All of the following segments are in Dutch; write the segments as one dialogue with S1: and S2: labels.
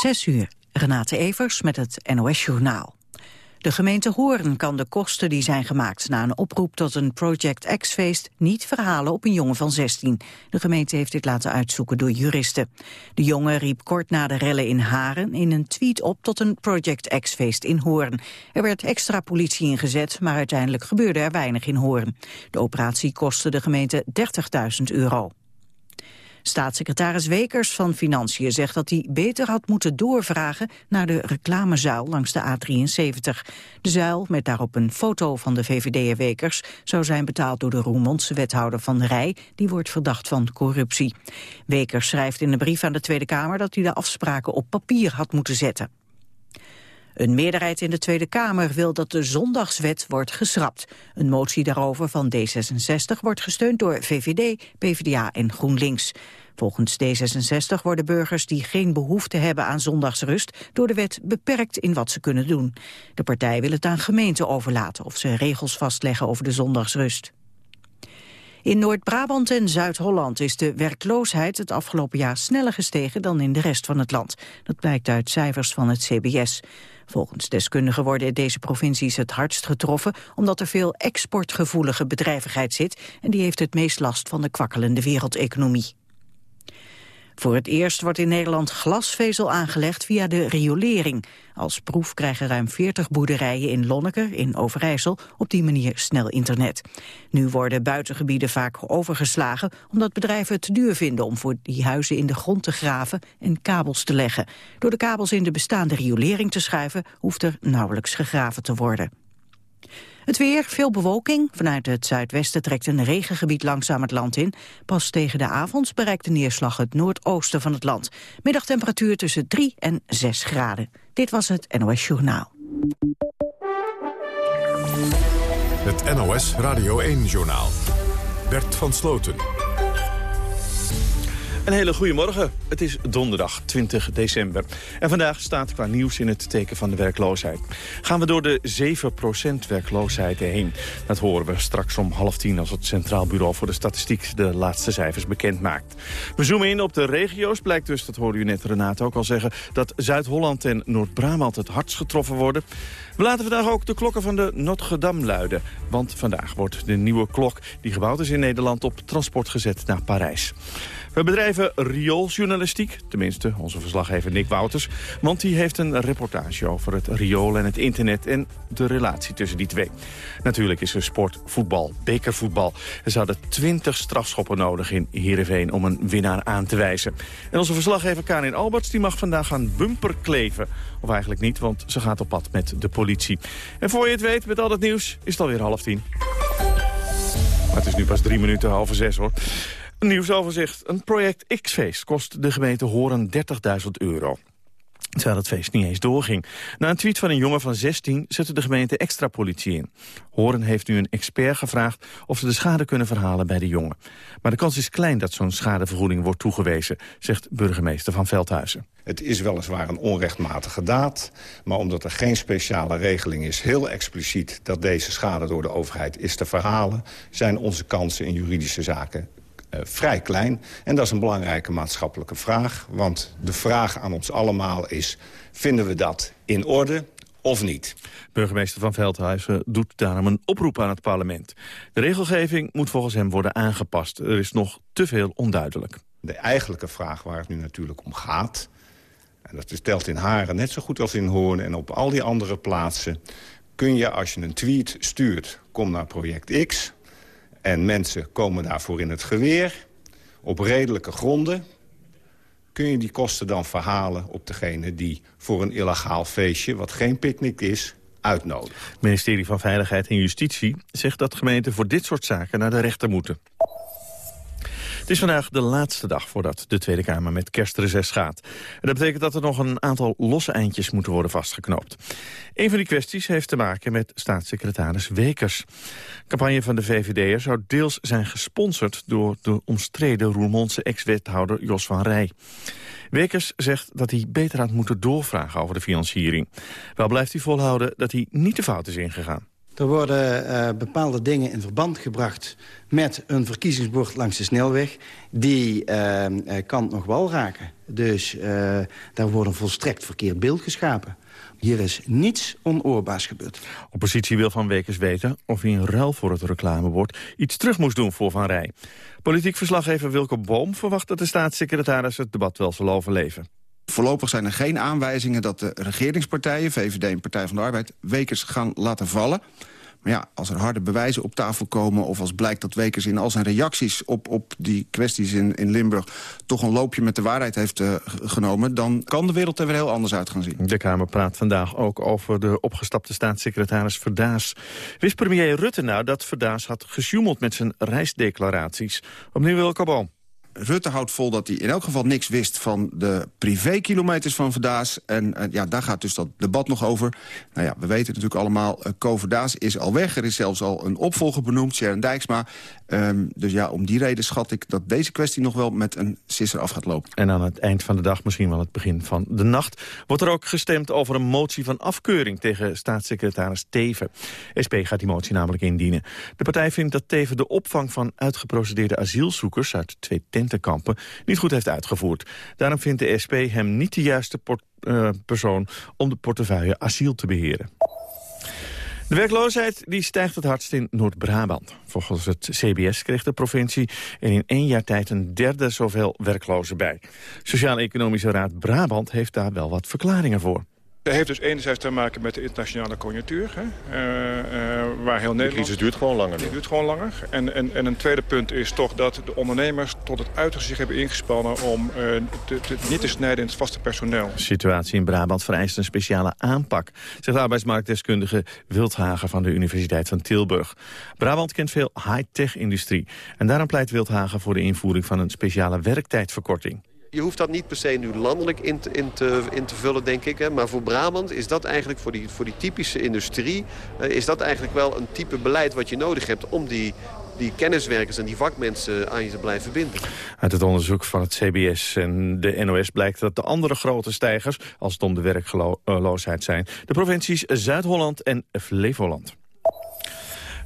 S1: Zes uur. Renate Evers met het NOS Journaal. De gemeente Hoorn kan de kosten die zijn gemaakt na een oproep tot een Project X-feest niet verhalen op een jongen van 16. De gemeente heeft dit laten uitzoeken door juristen. De jongen riep kort na de rellen in Haren in een tweet op tot een Project X-feest in Hoorn. Er werd extra politie ingezet, maar uiteindelijk gebeurde er weinig in Hoorn. De operatie kostte de gemeente 30.000 euro. Staatssecretaris Wekers van Financiën zegt dat hij beter had moeten doorvragen naar de reclamezuil langs de A73. De zuil, met daarop een foto van de VVD'er Wekers, zou zijn betaald door de Roermondse wethouder Van Rij, die wordt verdacht van corruptie. Wekers schrijft in een brief aan de Tweede Kamer dat hij de afspraken op papier had moeten zetten. Een meerderheid in de Tweede Kamer wil dat de zondagswet wordt geschrapt. Een motie daarover van D66 wordt gesteund door VVD, PvdA en GroenLinks. Volgens D66 worden burgers die geen behoefte hebben aan zondagsrust door de wet beperkt in wat ze kunnen doen. De partij wil het aan gemeenten overlaten of ze regels vastleggen over de zondagsrust. In Noord-Brabant en Zuid-Holland is de werkloosheid het afgelopen jaar sneller gestegen dan in de rest van het land. Dat blijkt uit cijfers van het CBS. Volgens deskundigen worden deze provincies het hardst getroffen omdat er veel exportgevoelige bedrijvigheid zit en die heeft het meest last van de kwakkelende wereldeconomie. Voor het eerst wordt in Nederland glasvezel aangelegd via de riolering. Als proef krijgen ruim 40 boerderijen in Lonneker in Overijssel op die manier snel internet. Nu worden buitengebieden vaak overgeslagen omdat bedrijven het te duur vinden om voor die huizen in de grond te graven en kabels te leggen. Door de kabels in de bestaande riolering te schuiven hoeft er nauwelijks gegraven te worden. Het weer, veel bewolking. Vanuit het zuidwesten trekt een regengebied langzaam het land in. Pas tegen de avond bereikt de neerslag het noordoosten van het land. Middagtemperatuur tussen 3 en 6 graden. Dit was het NOS Journaal.
S2: Het NOS Radio 1-journaal. Bert van Sloten.
S3: Een hele goede morgen. Het is donderdag 20 december. En vandaag staat qua nieuws in het teken van de werkloosheid. Gaan we door de 7% werkloosheid heen. Dat horen we straks om half tien als het Centraal Bureau voor de Statistiek de laatste cijfers bekend maakt. We zoomen in op de regio's. Blijkt dus, dat hoorde u net Renate ook al zeggen, dat Zuid-Holland en Noord-Brabant het hardst getroffen worden. We laten vandaag ook de klokken van de Notre Dame luiden. Want vandaag wordt de nieuwe klok die gebouwd is in Nederland op transport gezet naar Parijs. We bedrijven riooljournalistiek, tenminste onze verslaggever Nick Wouters... want die heeft een reportage over het riool en het internet... en de relatie tussen die twee. Natuurlijk is er sport, voetbal, bekervoetbal. Er zouden 20 strafschoppen nodig in Heerenveen om een winnaar aan te wijzen. En onze verslaggever Karin Alberts die mag vandaag gaan bumper kleven. Of eigenlijk niet, want ze gaat op pad met de politie. En voor je het weet, met al het nieuws, is het alweer half tien. Maar het is nu pas drie minuten half zes hoor. Een nieuwsoverzicht. Een project X-feest kost de gemeente Horen 30.000 euro. Terwijl het feest niet eens doorging. Na een tweet van een jongen van 16 zette de gemeente extra politie in. Horen heeft nu een expert gevraagd of ze de schade kunnen verhalen bij de jongen. Maar de kans is klein dat zo'n schadevergoeding wordt toegewezen, zegt burgemeester van Veldhuizen.
S4: Het is weliswaar een onrechtmatige daad, maar omdat er geen speciale regeling is... heel expliciet dat deze schade door de overheid is te verhalen... zijn onze kansen in juridische zaken vrij klein. En dat is een belangrijke maatschappelijke vraag. Want de vraag aan ons allemaal is, vinden we dat in orde of niet?
S3: Burgemeester van Veldhuizen doet daarom een oproep aan het parlement. De regelgeving moet volgens hem worden aangepast. Er is nog te veel onduidelijk.
S4: De eigenlijke vraag waar het nu natuurlijk om gaat... en dat stelt in Haren net zo goed als in Hoorn en op al die andere plaatsen... kun je als je een tweet stuurt, kom naar project X en mensen komen daarvoor in het geweer... op redelijke gronden kun je die kosten dan verhalen op degene die voor een illegaal feestje... wat geen picknick is, uitnodigen.
S3: Het ministerie van Veiligheid en Justitie zegt dat gemeenten voor dit soort zaken naar de rechter moeten. Het is vandaag de laatste dag voordat de Tweede Kamer met kerstreces gaat. Dat betekent dat er nog een aantal losse eindjes moeten worden vastgeknoopt. Een van die kwesties heeft te maken met staatssecretaris Wekers. De campagne van de VVD'er zou deels zijn gesponsord... door de omstreden Roermondse ex-wethouder Jos van Rij. Wekers zegt dat hij beter had moeten doorvragen over de financiering. Wel blijft hij volhouden dat hij niet de fout is ingegaan.
S5: Er worden uh, bepaalde dingen in verband gebracht met een verkiezingsbord langs de snelweg. Die uh, kan nog wel raken. Dus daar wordt een volstrekt verkeerd beeld geschapen. Hier is niets onoorbaars gebeurd.
S3: Oppositie wil van Wekers weten of hij in ruil voor het reclamebord iets terug moest doen voor Van Rij. Politiek verslaggever Wilke Boom verwacht dat de staatssecretaris het debat wel zal overleven.
S6: Voorlopig zijn er geen aanwijzingen dat de regeringspartijen... VVD en Partij van de Arbeid Wekers gaan laten vallen. Maar ja, als er harde bewijzen op tafel komen... of als blijkt dat Wekers in al zijn reacties op, op die kwesties in, in Limburg... toch een loopje met de waarheid heeft uh, genomen... dan kan de wereld er weer heel anders uit gaan zien.
S3: De Kamer praat vandaag ook over de opgestapte staatssecretaris Verdaas. Wist premier Rutte nou dat Verdaas had gesjoemeld met zijn reisdeclaraties? Opnieuw wil Boom.
S6: Rutte houdt vol dat hij in elk geval niks wist van de privékilometers van Verdaas. En ja, daar gaat dus dat debat nog over. Nou ja, we weten natuurlijk allemaal, uh, Co Verdaas is al weg. Er is zelfs al een opvolger benoemd, Sharon Dijksma. Um, dus ja, om die reden schat ik dat deze kwestie nog wel met een sisser af gaat lopen.
S3: En aan het eind van de dag, misschien wel het begin van de nacht... wordt er ook gestemd over een motie van afkeuring tegen staatssecretaris Teven. SP gaat die motie namelijk indienen. De partij vindt dat Teven de opvang van uitgeprocedeerde asielzoekers... uit twee tentenkampen niet goed heeft uitgevoerd. Daarom vindt de SP hem niet de juiste uh, persoon om de portefeuille asiel te beheren. De werkloosheid die stijgt het hardst in Noord-Brabant. Volgens het CBS kreeg de provincie er in één jaar tijd een derde zoveel werklozen bij. Sociaal-Economische Raad Brabant heeft daar wel wat verklaringen voor.
S7: Dat heeft dus enerzijds te maken met de internationale conjunctuur. Hè, uh, uh, waar heel Nederland...
S8: De crisis duurt gewoon langer.
S7: Die duurt gewoon langer. En, en, en een tweede punt is toch dat de ondernemers tot het uiterste zich hebben ingespannen... om uh, te, te, niet te snijden in het vaste personeel.
S3: De situatie in Brabant vereist een speciale aanpak... zegt arbeidsmarktdeskundige Wildhagen van de Universiteit van Tilburg. Brabant kent veel high-tech-industrie. En daarom pleit Wildhagen voor de invoering van een speciale werktijdverkorting.
S9: Je hoeft dat niet per se nu landelijk in te, in te, in te vullen, denk ik. Hè. Maar voor Brabant is dat eigenlijk, voor die, voor die typische industrie... Uh, is dat eigenlijk wel een type beleid wat je nodig hebt... om die, die kenniswerkers en die vakmensen aan je te blijven binden.
S3: Uit het onderzoek van het CBS en de NOS blijkt dat de andere grote stijgers... als het om de werkloosheid zijn, de provincies Zuid-Holland en Flevoland.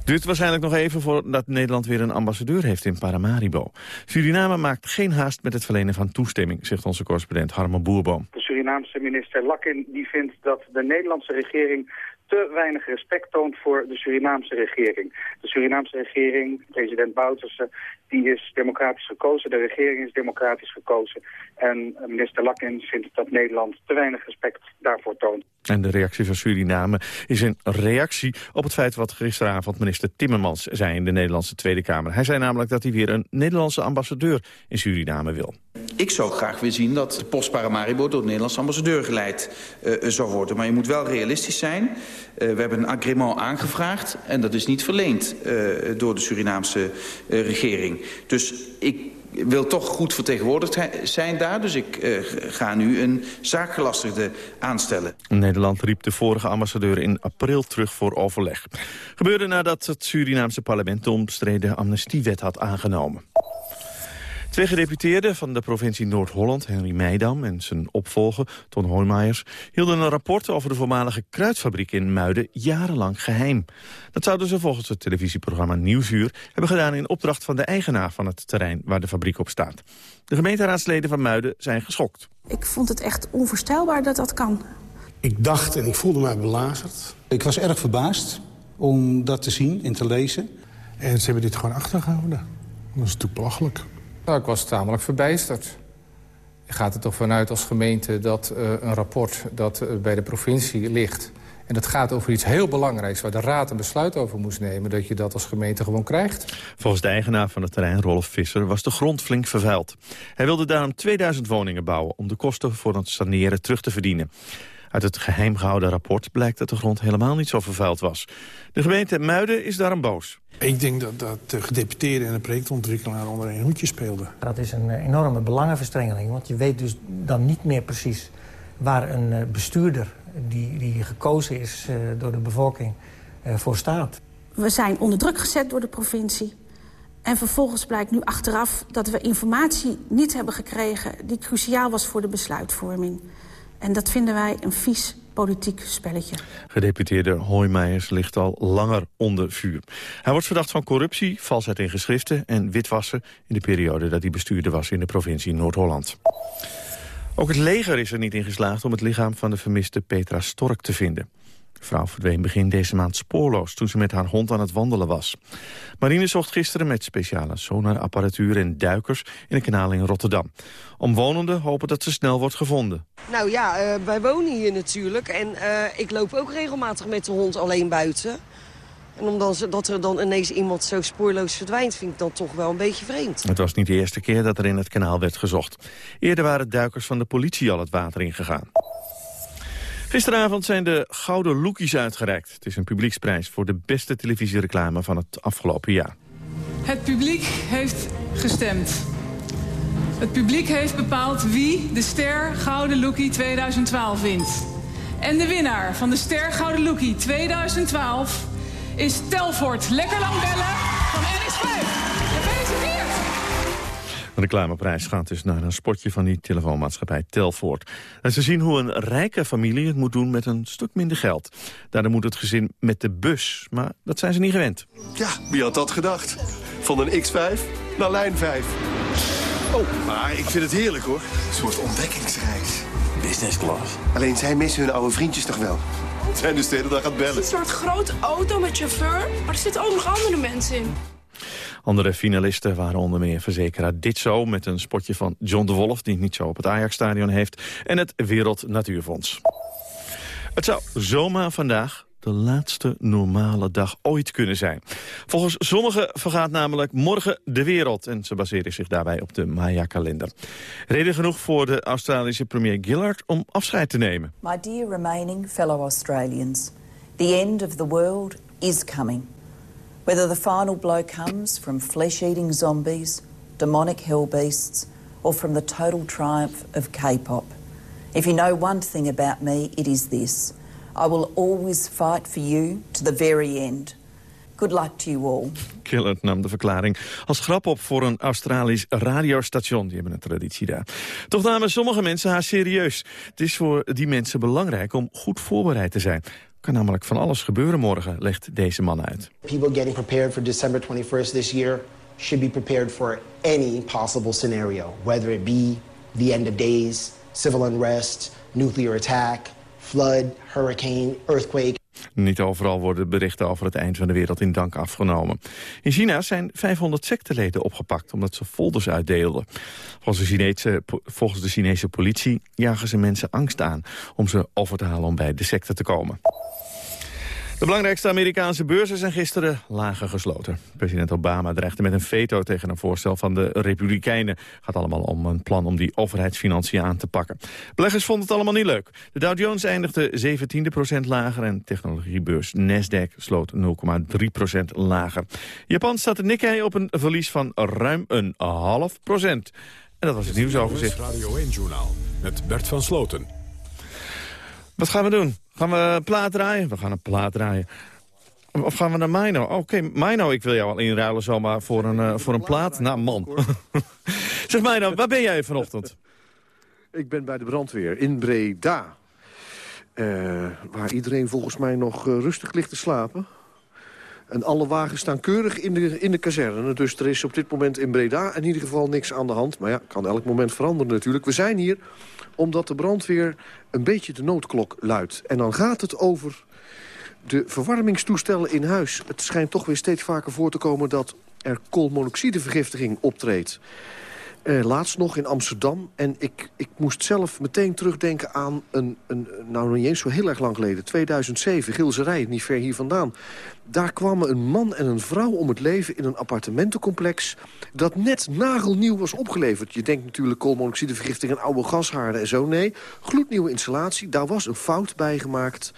S3: Duurt waarschijnlijk nog even voordat Nederland weer een ambassadeur heeft in Paramaribo. Suriname maakt geen haast met het verlenen van toestemming, zegt onze correspondent Harman Boerboom.
S10: De Surinaamse minister Lakin die vindt dat de Nederlandse regering te weinig respect toont voor de Surinaamse regering. De Surinaamse regering, president Bouterse, die is democratisch gekozen. De regering is democratisch gekozen. En minister Lakin vindt dat Nederland te weinig respect daarvoor toont.
S3: En de reactie van Suriname is een reactie op het feit wat gisteravond minister Timmermans zei in de Nederlandse Tweede Kamer. Hij zei namelijk dat hij weer een Nederlandse ambassadeur in Suriname wil.
S11: Ik zou graag weer zien dat de post Paramaribo door de Nederlandse ambassadeur geleid uh, zou worden. Maar je moet wel realistisch zijn. Uh, we hebben een agreement aangevraagd en dat is niet verleend uh, door de Surinaamse regering. Dus ik wil toch goed vertegenwoordigd zijn daar. Dus ik ga nu een zaakgelastigde aanstellen.
S3: Nederland riep de vorige ambassadeur in april terug voor overleg. Gebeurde nadat het Surinaamse parlement de omstreden amnestiewet had aangenomen. Twee gedeputeerden van de provincie Noord-Holland, Henry Meidam en zijn opvolger, Ton Hoijmaiers, hielden een rapport over de voormalige kruidfabriek in Muiden jarenlang geheim. Dat zouden ze volgens het televisieprogramma Nieuwsuur hebben gedaan in opdracht van de eigenaar van het terrein waar de fabriek op staat. De gemeenteraadsleden van Muiden zijn geschokt.
S12: Ik vond het echt onvoorstelbaar dat dat kan.
S13: Ik dacht en ik voelde mij belazerd.
S14: Ik was erg verbaasd om dat te zien en te lezen.
S13: En ze hebben dit gewoon achtergehouden. Dat is natuurlijk belachelijk.
S15: Nou, ik was tamelijk verbijsterd. Je gaat er toch vanuit als gemeente dat uh, een rapport dat uh, bij de provincie ligt... en dat gaat over iets heel belangrijks waar de raad een besluit over moest nemen... dat je dat als gemeente gewoon krijgt.
S3: Volgens de eigenaar van het terrein, Rolf Visser, was de grond flink vervuild. Hij wilde daarom 2000 woningen bouwen om de kosten voor het saneren terug te verdienen. Uit het geheim gehouden rapport blijkt dat de grond helemaal niet zo vervuild was. De gemeente Muiden is daarom boos.
S13: Ik denk dat, dat de gedeputeerden en de projectontwikkelaar onder een hoedje speelden.
S16: Dat is een enorme belangenverstrengeling. Want je weet dus dan niet meer precies waar een eh, bestuurder... die, die gekozen is uh, door de bevolking voor staat.
S12: We zijn onder druk gezet door de provincie. En vervolgens blijkt nu achteraf dat we informatie niet hebben gekregen... die cruciaal was voor de besluitvorming. En dat vinden wij een vies politiek spelletje.
S3: Gedeputeerde Hoijmeijers ligt al langer onder vuur. Hij wordt verdacht van corruptie, valsheid in geschriften en witwassen... in de periode dat hij bestuurder was in de provincie Noord-Holland. Ook het leger is er niet in geslaagd om het lichaam van de vermiste Petra Stork te vinden. De vrouw verdween begin deze maand spoorloos toen ze met haar hond aan het wandelen was. Marine zocht gisteren met speciale sonarapparatuur en duikers in een kanaal in Rotterdam. Omwonenden hopen dat ze snel wordt gevonden.
S8: Nou ja, uh, wij wonen hier natuurlijk en uh, ik loop ook regelmatig met de hond alleen buiten. En omdat dat er dan ineens iemand zo spoorloos verdwijnt, vind ik dan toch wel een beetje vreemd.
S3: Het was niet de eerste keer dat er in het kanaal werd gezocht. Eerder waren duikers van de politie al het water ingegaan. Gisteravond zijn de Gouden Loekies uitgereikt. Het is een publieksprijs voor de beste televisiereclame van het afgelopen jaar.
S17: Het publiek heeft gestemd. Het publiek heeft bepaald wie de Ster Gouden Lookie 2012 wint. En de winnaar van de Ster Gouden Lookie 2012 is Telfort. Lekker lang bellen van NX5.
S3: De reclameprijs gaat dus naar een spotje van die telefoonmaatschappij Telfort. En ze zien hoe een rijke familie het moet doen met een stuk minder geld. Daardoor moet het gezin met de bus, maar dat zijn ze niet gewend.
S18: Ja, wie had dat gedacht? Van een X5 naar lijn 5. Oh, maar ik vind het heerlijk hoor. Een soort ontdekkingsreis.
S19: Business class.
S18: Alleen zij missen hun oude vriendjes toch wel? Zijn dus de hele dag aan het bellen.
S20: Het is een soort grote auto met chauffeur, maar er zitten ook nog andere mensen in.
S3: Andere finalisten waren onder meer verzekeraar Ditzo... met een spotje van John de Wolf, die het niet zo op het Ajax-stadion heeft... en het Wereld Natuurfonds. Het zou zomaar vandaag de laatste normale dag ooit kunnen zijn. Volgens sommigen vergaat namelijk morgen de wereld... en ze baseren zich daarbij op de Maya-kalender. Reden genoeg voor de Australische premier Gillard om afscheid te nemen.
S21: My dear remaining fellow Australians... the end of the world is coming. Whether the final blow comes from flesh-eating zombies, demonic hell beasts, or from the total triumph of K-pop. If you know one thing about me, it is this. I will always fight for you to the very end. Good luck to you all.
S3: Killert nam de verklaring als grap op voor een Australisch radiostation. Die hebben een traditie daar. Toch namen sommige mensen haar serieus. Het is voor die mensen belangrijk om goed voorbereid te zijn kan namelijk van alles gebeuren morgen, legt deze man uit.
S22: People getting prepared for December 21st this year should be prepared for any possible scenario, whether it be the end of days, civil unrest, nuclear attack, flood, hurricane, earthquake.
S3: Niet overal worden berichten over het eind van de wereld in dank afgenomen. In China zijn 500 secteleden opgepakt omdat ze folders uitdeelden. Volgens de, Chinese, volgens de Chinese politie jagen ze mensen angst aan... om ze over te halen om bij de secte te komen. De belangrijkste Amerikaanse beurzen zijn gisteren lager gesloten. President Obama dreigde met een veto tegen een voorstel van de Republikeinen. Het gaat allemaal om een plan om die overheidsfinanciën aan te pakken. Beleggers vonden het allemaal niet leuk. De Dow Jones eindigde 17% lager en technologiebeurs Nasdaq sloot 0,3% lager. Japan staat de Nikkei op een verlies van ruim een half procent. En dat was het nieuwsoverzicht.
S2: Radio 1-journaal met Bert van Sloten.
S3: Wat gaan we doen? Gaan we plaat draaien? We gaan een plaat draaien. Of gaan we naar Mino? Oké, okay, Mino, ik wil jou al inruilen zomaar voor een, uh, voor een plaat. Nou, man. zeg Mino, waar ben jij vanochtend?
S23: Ik ben bij de brandweer in Breda. Uh, waar iedereen volgens mij nog uh, rustig ligt te slapen. En alle wagens staan keurig in de, in de kazerne. Dus er is op dit moment in Breda in ieder geval niks aan de hand. Maar ja, kan elk moment veranderen natuurlijk. We zijn hier omdat de brandweer een beetje de noodklok luidt. En dan gaat het over de verwarmingstoestellen in huis. Het schijnt toch weer steeds vaker voor te komen dat er koolmonoxidevergiftiging optreedt. Uh, laatst nog in Amsterdam. En ik, ik moest zelf meteen terugdenken aan een, een... Nou, niet eens zo heel erg lang geleden. 2007, Gilserij, niet ver hier vandaan. Daar kwamen een man en een vrouw om het leven in een appartementencomplex... dat net nagelnieuw was opgeleverd. Je denkt natuurlijk koolmonoxidevergifting en oude gashaarden en zo. Nee, gloednieuwe installatie. Daar was een fout bij gemaakt.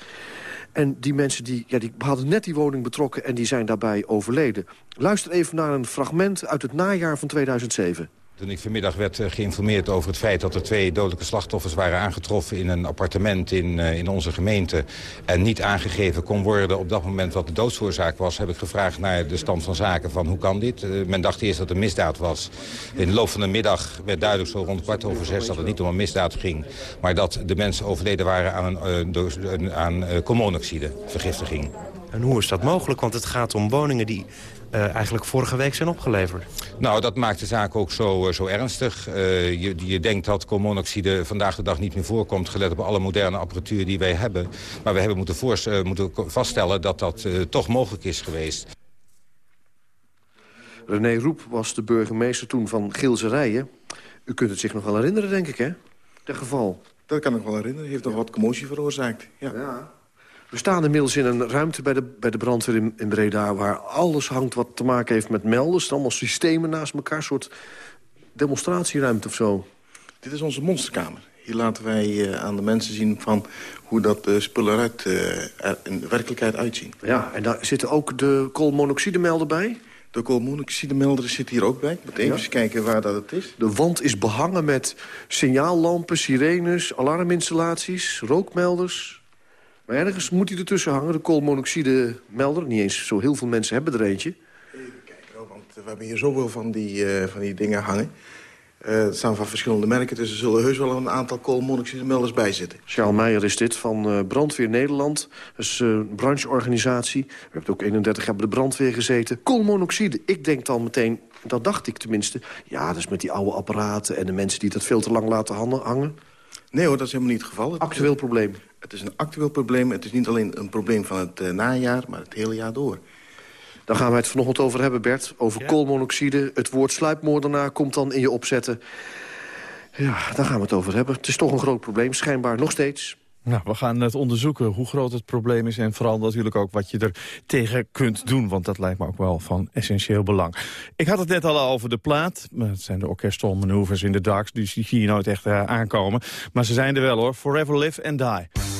S23: En die mensen die, ja, die hadden net die woning betrokken... en die zijn daarbij overleden. Luister even naar een fragment uit het najaar van 2007.
S24: Toen ik vanmiddag werd eh, geïnformeerd over het feit dat er twee dodelijke slachtoffers waren aangetroffen in een appartement in, uh, in onze gemeente en niet aangegeven kon worden op dat moment wat de doodsoorzaak was, heb ik gevraagd naar de stand van zaken van hoe kan dit. Uh, men dacht eerst dat het een misdaad was. In de loop van de middag werd duidelijk zo rond kwart over zes dat het niet om een misdaad ging, maar dat de mensen overleden waren aan, een, aan koolmonoxide vergiftiging.
S13: En hoe is dat mogelijk? Want het gaat om woningen die uh, eigenlijk vorige week zijn opgeleverd.
S24: Nou, dat maakt de zaak ook zo, uh, zo ernstig. Uh, je, je denkt dat koolmonoxide vandaag de dag niet meer voorkomt... gelet op alle moderne apparatuur die wij hebben. Maar we hebben moeten, voor, moeten vaststellen dat dat toch mogelijk is geweest.
S23: René Roep was de burgemeester toen van Gilserijen. U kunt het zich nog wel herinneren, denk ik, hè? Dat geval.
S25: Dat kan ik wel herinneren. Hij heeft nog wat commotie veroorzaakt. Ja.
S23: ja. We staan inmiddels in een ruimte bij de, bij de brandweer in, in Breda... waar alles hangt wat te maken heeft met melders. Allemaal systemen naast elkaar, een soort demonstratieruimte of zo.
S25: Dit is onze monsterkamer. Hier laten wij uh, aan de mensen zien van hoe dat uh, spullen eruit, uh, er in de werkelijkheid uitzien.
S23: Ja, en daar zitten ook de koolmonoxidemelder bij?
S25: De koolmonoxidemelder zit hier ook bij. Ik moet even ja. kijken waar dat het is.
S23: De wand is behangen met signaallampen, sirenes, alarminstallaties, rookmelders... Maar ergens moet hij ertussen hangen, de koolmonoxide-melder. Niet eens zo heel veel mensen hebben er eentje.
S25: Even kijken, want we hebben hier zoveel van die, uh, van die dingen hangen. Uh, het staan van verschillende merken, dus er zullen heus wel een aantal koolmonoxide-melders bij zitten.
S23: Charles Meijer is dit, van uh, Brandweer Nederland. Dat is een brancheorganisatie. U hebt ook 31 jaar bij de brandweer gezeten. Koolmonoxide, ik denk dan meteen, dat dacht ik tenminste... ja, dat is met die oude apparaten en de mensen die dat veel te lang laten hangen.
S25: Nee hoor, dat is helemaal niet het geval.
S23: Actueel probleem.
S25: Het is een actueel probleem. Het is niet alleen een probleem van het uh, najaar, maar het hele jaar door.
S23: Daar gaan we het vanochtend over hebben, Bert. Over ja. koolmonoxide. Het woord sluipmoordenaar komt dan in je opzetten. Ja, daar gaan we het over hebben. Het is toch een groot probleem, schijnbaar nog steeds.
S3: Nou, we gaan het onderzoeken hoe groot het probleem is... en vooral natuurlijk ook wat je er tegen kunt doen. Want dat lijkt me ook wel van essentieel belang. Ik had het net al over de plaat. Het zijn de orchestral maneuvers in de darks, dus die zie je nooit echt uh, aankomen. Maar ze zijn er wel hoor. Forever Live and Die.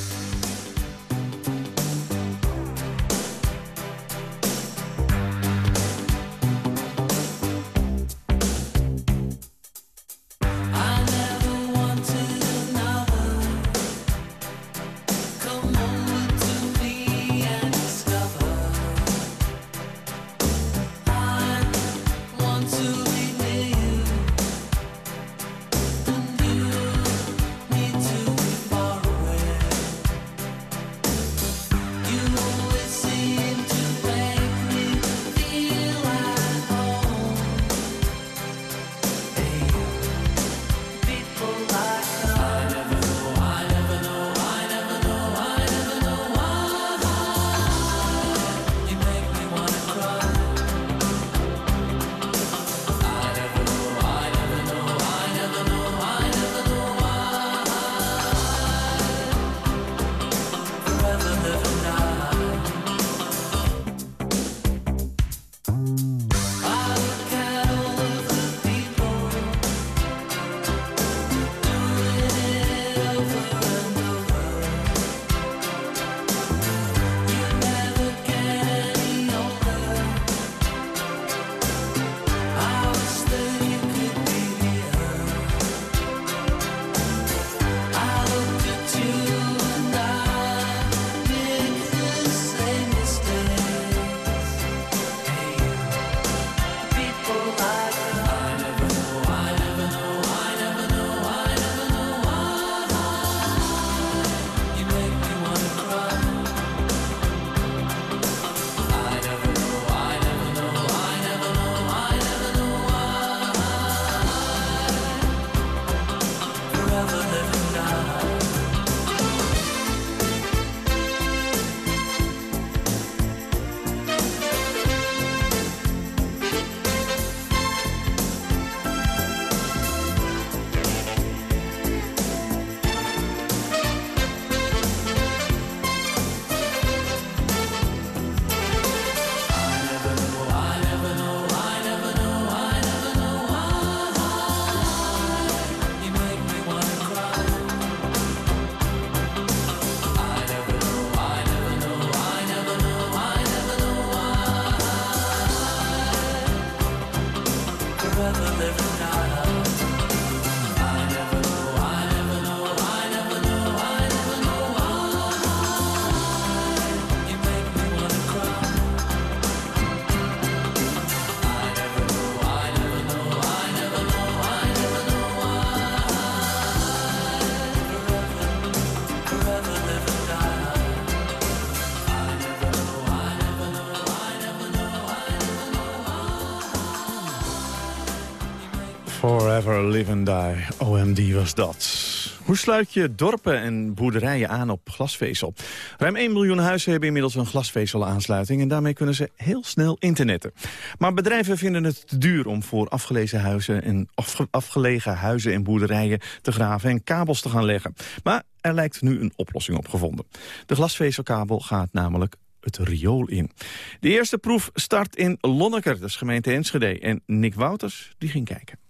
S3: Live and Die. OMD was dat. Hoe sluit je dorpen en boerderijen aan op glasvezel? Ruim 1 miljoen huizen hebben inmiddels een glasvezelaansluiting... en daarmee kunnen ze heel snel internetten. Maar bedrijven vinden het te duur om voor afgelegen huizen en afgelegen huizen en boerderijen te graven... en kabels te gaan leggen. Maar er lijkt nu een oplossing op gevonden. De glasvezelkabel gaat namelijk het riool in. De eerste proef start in Lonneker, is gemeente Enschede. En Nick Wouters die ging kijken.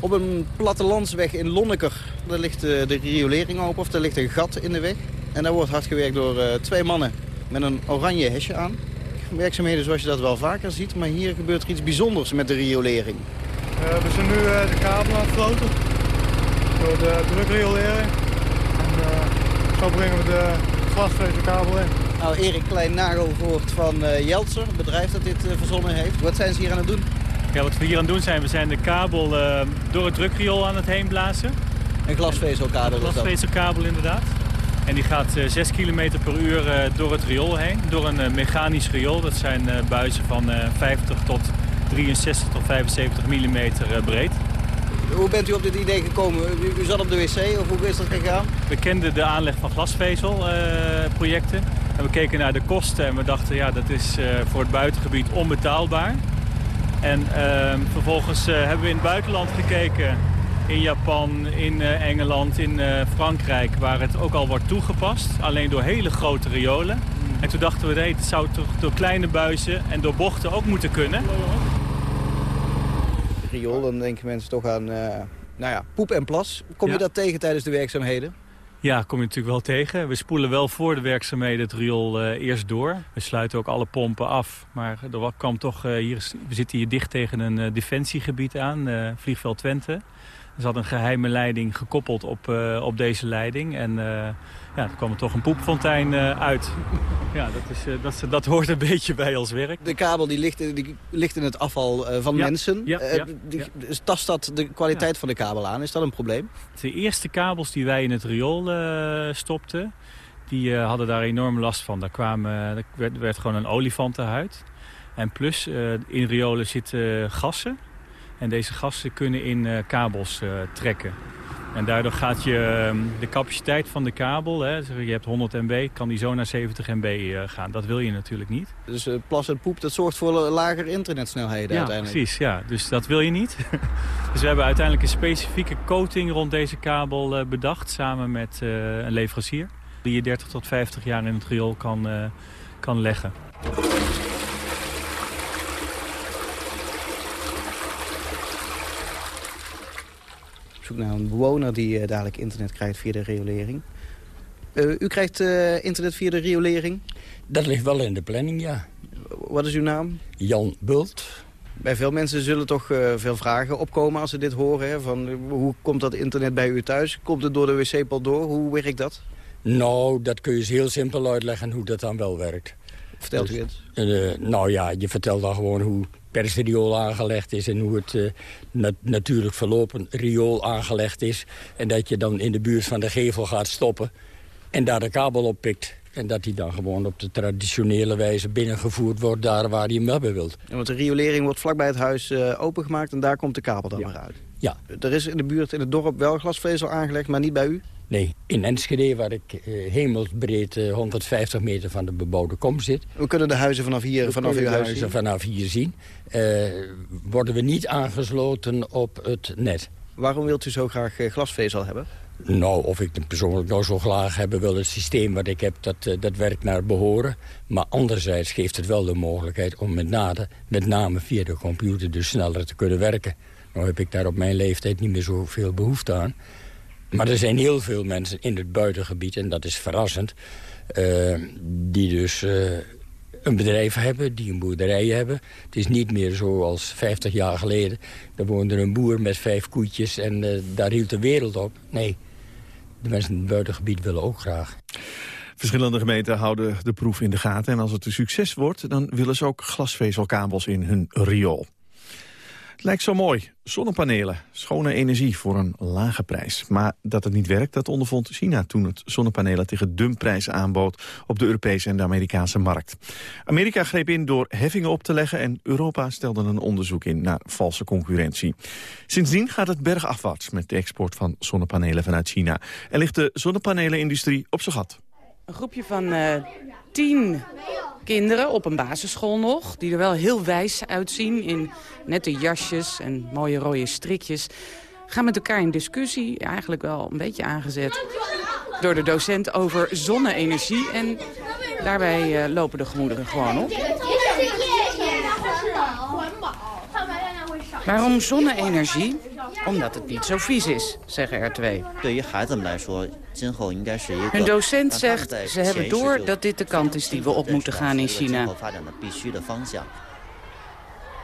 S26: Op een plattelandsweg in Lonneker, daar ligt de, riolering open, of er ligt een gat in de weg. En daar wordt hard gewerkt door uh, twee mannen met een oranje hesje aan. Werkzaamheden zoals je dat wel vaker ziet, maar hier gebeurt er iets bijzonders met de riolering.
S27: Uh, we zijn nu uh, de kabel aan het floten door de drukriolering. En uh, zo brengen we de glasvezelkabel in.
S26: Nou, Erik Klein-Nagelvoort van Jeltser, het bedrijf dat dit verzonnen heeft. Wat zijn ze hier aan het doen?
S28: Ja, wat we hier aan het doen zijn, we zijn de kabel door het drukriool aan het heen blazen.
S26: Een glasvezelkabel
S28: Een glasvezelkabel inderdaad. En die gaat 6 km per uur door het riool heen, door een mechanisch riool. Dat zijn buizen van 50 tot 63 tot 75 mm breed.
S26: Hoe bent u op dit idee gekomen? U, zat op de wc of hoe is dat gegaan?
S28: We kenden de aanleg van glasvezelprojecten. en we keken naar de kosten en we dachten ja, dat is voor het buitengebied onbetaalbaar. En ehm, vervolgens hebben we in het buitenland gekeken. In Japan, in Engeland, in Frankrijk, waar het ook al wordt toegepast. Alleen door hele grote riolen. En toen dachten we, nee, het zou toch door kleine buizen en door bochten ook moeten kunnen
S26: riool, dan denken mensen toch aan uh, nou ja, poep en plas. Kom je dat tegen tijdens de werkzaamheden?
S28: Ja, kom je natuurlijk wel tegen. We spoelen wel voor de werkzaamheden het riool uh, eerst door. We sluiten ook alle pompen af. Maar er kwam toch, uh, hier, we zitten hier dicht tegen een defensiegebied aan, vliegveld Twente. Er zat een geheime leiding gekoppeld op, op deze leiding. En ja, er kwam er toch een poepfontein uh, uit. ja, dat, is, dat, dat hoort een beetje bij ons werk.
S26: De kabel die ligt, die ligt in het afval van
S28: ja,
S26: mensen.
S28: Ja, ja,
S26: die, tast dat de kwaliteit van de kabel aan? Is dat een probleem?
S28: De eerste kabels die wij in het riool stopten... die hadden daar enorm last van. Daar, kwamen, er werd, werd gewoon een olifantenhuid. En plus, in riolen zitten gassen. En deze gassen kunnen in kabels trekken. En daardoor gaat je uh, de capaciteit van de kabel, hè, je hebt 100 MB, kan die zo naar 70 MB uh, gaan. Dat wil je natuurlijk niet.
S26: Dus plas en poep, dat zorgt voor lager internetsnelheden
S28: ja,
S26: uiteindelijk?
S28: precies. Ja, dus dat wil je niet. dus we hebben uiteindelijk een specifieke coating rond deze kabel bedacht, samen met een leverancier. Die je 30 tot 50 jaar in het riool kan, kan leggen.
S26: Zoek naar een bewoner die uh, dadelijk internet krijgt via de riolering. Uh, u krijgt uh, internet via de riolering?
S29: Dat ligt wel in de planning, ja.
S26: Wat is uw naam?
S29: Jan Bult.
S26: Bij veel mensen zullen toch veel vragen opkomen als ze dit horen. Hè? Van, hoe komt dat internet bij u thuis? Komt het door de wc-pal door? Hoe werkt dat?
S29: Nou, dat kun je heel simpel uitleggen hoe dat dan wel werkt.
S26: Vertelt u het?
S29: Dus, nou ja, je vertelt dan gewoon hoe per se riool aangelegd is... en hoe het uh, nat natuurlijk verlopen riool aangelegd is. En dat je dan in de buurt van de gevel gaat stoppen en daar de kabel op pikt. En dat die dan gewoon op de traditionele wijze binnengevoerd wordt... daar waar je hem hebben wilt.
S26: Ja, want de riolering wordt vlakbij het huis uh, opengemaakt... en daar komt de kabel dan
S29: ja.
S26: weer uit.
S29: Ja.
S26: Er is in de buurt, in het dorp, wel glasvezel aangelegd, maar niet bij u?
S29: Nee, in Enschede, waar ik uh, hemelsbreed uh, 150 meter van de bebouwde kom zit.
S26: We kunnen de huizen vanaf hier, vanaf uw huis
S29: huizen
S26: zien?
S29: vanaf hier zien. Uh, worden we niet aangesloten op het net.
S26: Waarom wilt u zo graag uh, glasvezel hebben?
S29: Nou, of ik het persoonlijk nou zo graag heb wil, het systeem wat ik heb, dat, dat werkt naar behoren. Maar anderzijds geeft het wel de mogelijkheid om met, nade, met name via de computer dus sneller te kunnen werken. Nou heb ik daar op mijn leeftijd niet meer zoveel behoefte aan. Maar er zijn heel veel mensen in het buitengebied, en dat is verrassend... Uh, die dus uh, een bedrijf hebben, die een boerderij hebben. Het is niet meer zoals 50 jaar geleden. Daar woonde een boer met vijf koetjes en uh, daar hield de wereld op. Nee, de mensen in het buitengebied willen ook graag.
S3: Verschillende gemeenten houden de proef in de gaten. En als het een succes wordt, dan willen ze ook glasvezelkabels in hun riool. Het lijkt zo mooi. Zonnepanelen, schone energie voor een lage prijs. Maar dat het niet werkt, dat ondervond China toen het zonnepanelen tegen dumpprijs aanbood op de Europese en de Amerikaanse markt. Amerika greep in door heffingen op te leggen en Europa stelde een onderzoek in naar valse concurrentie. Sindsdien gaat het bergafwaarts met de export van zonnepanelen vanuit China. En ligt de zonnepanelenindustrie op zijn gat.
S30: Een groepje van uh, tien kinderen op een basisschool nog... die er wel heel wijs uitzien in nette jasjes en mooie rode strikjes... gaan met elkaar in discussie, eigenlijk wel een beetje aangezet... door de docent over zonne-energie. En daarbij uh, lopen de gemoederen gewoon op. Waarom zonne-energie? Omdat het niet zo vies is, zeggen er twee. Hun docent zegt, ze hebben door dat dit de kant is die we op moeten gaan in China.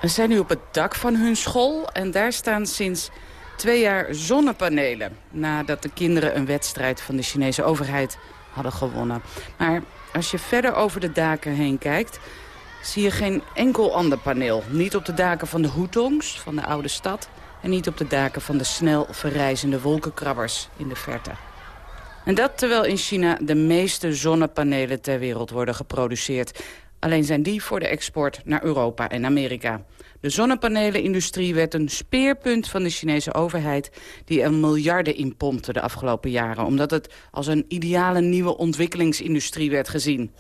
S30: We zijn nu op het dak van hun school en daar staan sinds twee jaar zonnepanelen... nadat de kinderen een wedstrijd van de Chinese overheid hadden gewonnen. Maar als je verder over de daken heen kijkt zie je geen enkel ander paneel. Niet op de daken van de Hutongs, van de oude stad... en niet op de daken van de snel verrijzende wolkenkrabbers in de verte. En dat terwijl in China de meeste zonnepanelen ter wereld worden geproduceerd. Alleen zijn die voor de export naar Europa en Amerika. De zonnepanelenindustrie werd een speerpunt van de Chinese overheid... die er miljarden in pompte de afgelopen jaren... omdat het als een ideale nieuwe ontwikkelingsindustrie werd gezien.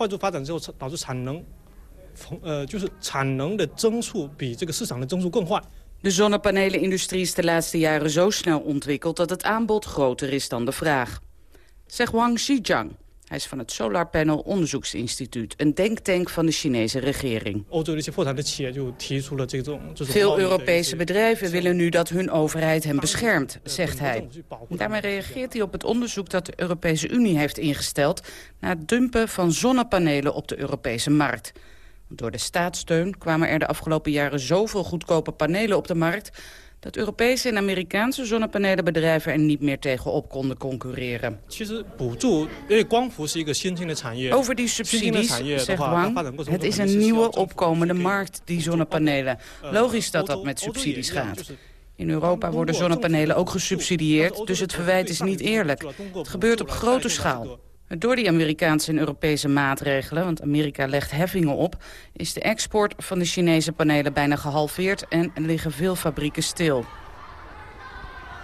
S30: De zonnepanelenindustrie is de laatste jaren zo snel ontwikkeld... dat het aanbod groter is dan de vraag. Zegt Wang Xijiang. Hij is van het Solar Panel Onderzoeksinstituut, een denktank van de Chinese regering. Veel Europese bedrijven willen nu dat hun overheid hen beschermt, zegt hij. Daarmee reageert hij op het onderzoek dat de Europese Unie heeft ingesteld... naar het dumpen van zonnepanelen op de Europese markt. Door de staatssteun kwamen er de afgelopen jaren zoveel goedkope panelen op de markt... dat Europese en Amerikaanse zonnepanelenbedrijven er niet meer tegenop konden concurreren. Over die subsidies, zegt Wang, het is een nieuwe opkomende markt, die zonnepanelen. Logisch dat dat met subsidies gaat. In Europa worden zonnepanelen ook gesubsidieerd, dus het verwijt is niet eerlijk. Het gebeurt op grote schaal. Door die Amerikaanse en Europese maatregelen, want Amerika legt heffingen op... is de export van de Chinese panelen bijna gehalveerd en liggen veel fabrieken stil.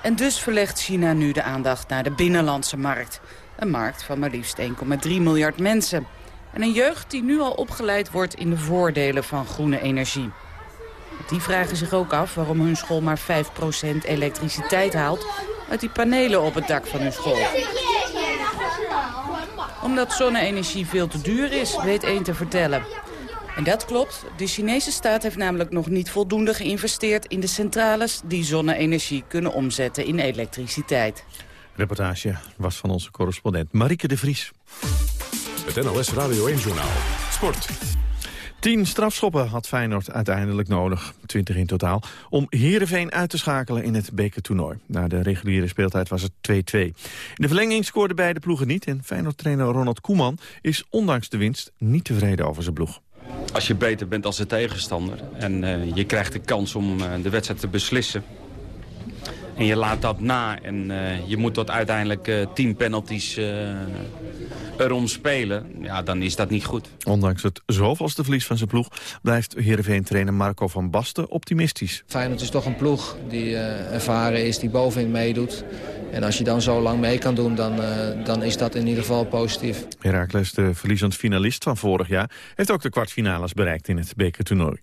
S30: En dus verlegt China nu de aandacht naar de binnenlandse markt. Een markt van maar liefst 1,3 miljard mensen. En een jeugd die nu al opgeleid wordt in de voordelen van groene energie. Die vragen zich ook af waarom hun school maar 5% elektriciteit haalt... uit die panelen op het dak van hun school omdat zonne-energie veel te duur is, weet één te vertellen. En dat klopt. De Chinese staat heeft namelijk nog niet voldoende geïnvesteerd in de centrales die zonne-energie kunnen omzetten in elektriciteit.
S3: Reportage was van onze correspondent Marike de Vries.
S2: Het NOS Radio 1-journaal. Sport.
S3: Tien strafschoppen had Feyenoord uiteindelijk nodig, 20 in totaal, om Heerenveen uit te schakelen in het bekertoernooi. Na de reguliere speeltijd was het 2-2. In de verlenging scoorden beide ploegen niet en Feyenoord-trainer Ronald Koeman is ondanks de winst niet tevreden over zijn ploeg.
S31: Als je beter bent als de tegenstander en uh, je krijgt de kans om uh, de wedstrijd te beslissen... en je laat dat na en uh, je moet tot uiteindelijk tien penalties erom spelen, ja, dan is dat niet goed.
S3: Ondanks het zoveelste verlies van zijn ploeg... blijft Heerenveen-trainer Marco van Basten optimistisch.
S32: Feyenoord is toch een ploeg die uh, ervaren is, die bovenin meedoet. En als je dan zo lang mee kan doen, dan, uh, dan is dat in ieder geval positief.
S3: Heracles, de verliezend finalist van vorig jaar... heeft ook de kwartfinales bereikt in het bekertoernooi.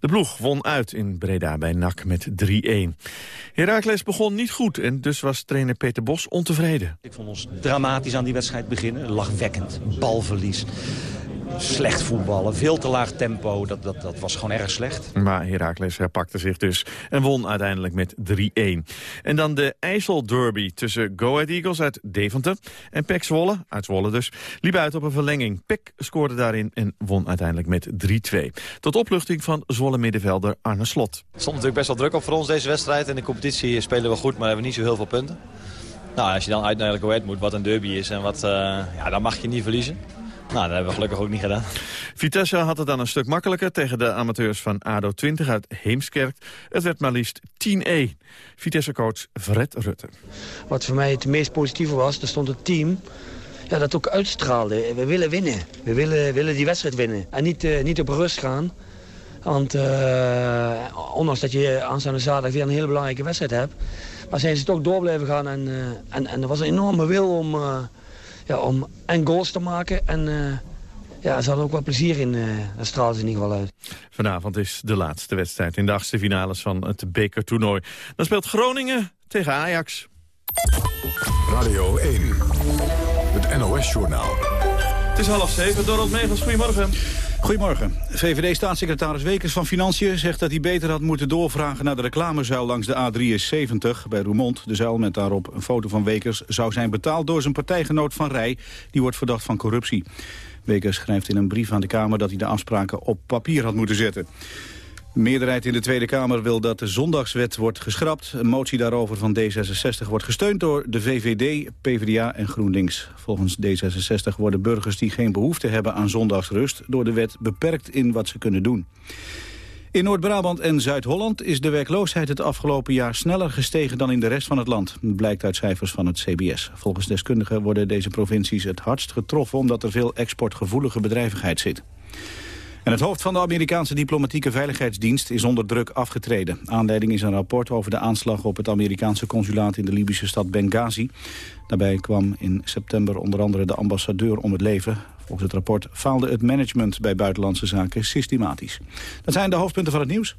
S3: De ploeg won uit in Breda bij NAC met 3-1. Heracles begon niet goed en dus was trainer Peter Bos ontevreden.
S33: Ik vond ons dramatisch aan die wedstrijd beginnen. Lachwekkend, balverlies. Slecht voetballen, veel te laag tempo, dat, dat, dat was gewoon erg slecht.
S3: Maar Heracles herpakte zich dus en won uiteindelijk met 3-1. En dan de IJsselderby tussen Go Ahead Eagles uit Deventer en Pek Zwolle, uit Zwolle dus, liep uit op een verlenging. Pek scoorde daarin en won uiteindelijk met 3-2. Tot opluchting van Zwolle middenvelder Arne Slot.
S34: Het stond natuurlijk best wel druk op voor ons deze wedstrijd. In de competitie spelen we goed, maar hebben niet zo heel veel punten. Nou, als je dan uit naar Go Ahead moet, wat een derby is, en wat, uh, ja, dan mag je niet verliezen.
S31: Nou, dat hebben we gelukkig ook niet gedaan.
S3: Vitesse had het dan een stuk makkelijker tegen de amateurs van ADO 20 uit Heemskerk. Het werd maar liefst 10-1. Vitesse-coach Fred Rutte.
S35: Wat voor mij het meest positieve was, er stond het team ja, dat ook uitstraalde. We willen winnen. We willen, willen die wedstrijd winnen. En niet, uh, niet op rust gaan. Want uh, ondanks dat je aanstaande zaterdag weer een hele belangrijke wedstrijd hebt... maar zijn ze toch door blijven gaan. En, uh, en, en er was een enorme wil om, ja, om en goals te maken... en ja, ze hadden ook wel plezier in. Uh, dat straalden ze in ieder geval uit.
S3: Vanavond is de laatste wedstrijd in de achtste finales van het bekertoernooi. Dan speelt Groningen tegen Ajax.
S36: Radio 1, het NOS-journaal.
S3: Het is half zeven, Dorot Megens, goedemorgen.
S37: Goedemorgen. VVD-staatssecretaris Wekers van Financiën zegt dat hij beter had moeten doorvragen naar de reclamezuil langs de A73 bij Roermond. De zuil met daarop een foto van Wekers zou zijn betaald door zijn partijgenoot Van Rij. Die wordt verdacht van corruptie. Wekers schrijft in een brief aan de Kamer dat hij de afspraken op papier had moeten zetten. De meerderheid in de Tweede Kamer wil dat de zondagswet wordt geschrapt. Een motie daarover van D66 wordt gesteund door de VVD, PvdA en GroenLinks. Volgens D66 worden burgers die geen behoefte hebben aan zondagsrust... door de wet beperkt in wat ze kunnen doen. In Noord-Brabant en Zuid-Holland is de werkloosheid het afgelopen jaar sneller gestegen dan in de rest van het land. Blijkt uit cijfers van het CBS. Volgens deskundigen worden deze provincies het hardst getroffen omdat er veel exportgevoelige bedrijvigheid zit. En het hoofd van de Amerikaanse diplomatieke veiligheidsdienst is onder druk afgetreden. Aanleiding is een rapport over de aanslag op het Amerikaanse consulaat in de Libische stad Benghazi. Daarbij kwam in september onder andere de ambassadeur om het leven. Volgens het rapport faalde het management bij buitenlandse zaken systematisch. Dat zijn de hoofdpunten van het nieuws.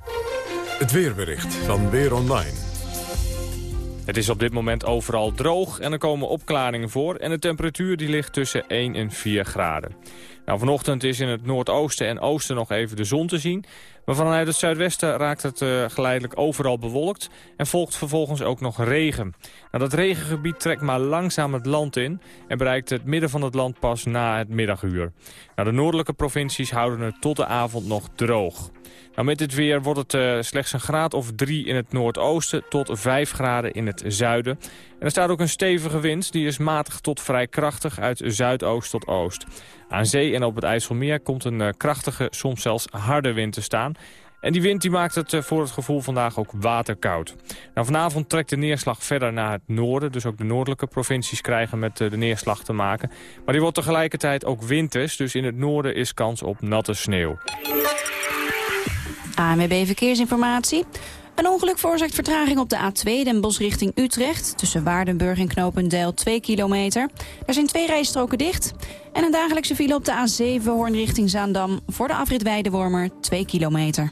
S36: Het weerbericht van Weer Online.
S38: Het is op dit moment overal droog en er komen opklaringen voor... en de temperatuur die ligt tussen 1 en 4 graden. Nou, vanochtend is in het noordoosten en oosten nog even de zon te zien. Maar vanuit het zuidwesten raakt het uh, geleidelijk overal bewolkt... en volgt vervolgens ook nog regen. Nou, dat regengebied trekt maar langzaam het land in... en bereikt het midden van het land pas na het middaguur. Nou, de noordelijke provincies houden het tot de avond nog droog. Nou, met dit weer wordt het uh, slechts een graad of drie in het noordoosten... tot vijf graden in het zuiden. En er staat ook een stevige wind, die is matig tot vrij krachtig... uit zuidoost tot oost. Aan zee en op het IJsselmeer komt een uh, krachtige, soms zelfs harde wind te staan... En die wind die maakt het uh, voor het gevoel vandaag ook waterkoud. Nou, vanavond trekt de neerslag verder naar het noorden. Dus ook de noordelijke provincies krijgen met uh, de neerslag te maken. Maar die wordt tegelijkertijd ook winters. Dus in het noorden is kans op natte sneeuw.
S39: ANWB Verkeersinformatie. Een ongeluk veroorzaakt vertraging op de A2 Den Bosch richting Utrecht. Tussen Waardenburg en Knopendijl 2 kilometer. Er zijn twee rijstroken dicht. En een dagelijkse file op de A7 Hoorn richting Zaandam. Voor de afrit Weidewormer 2 kilometer.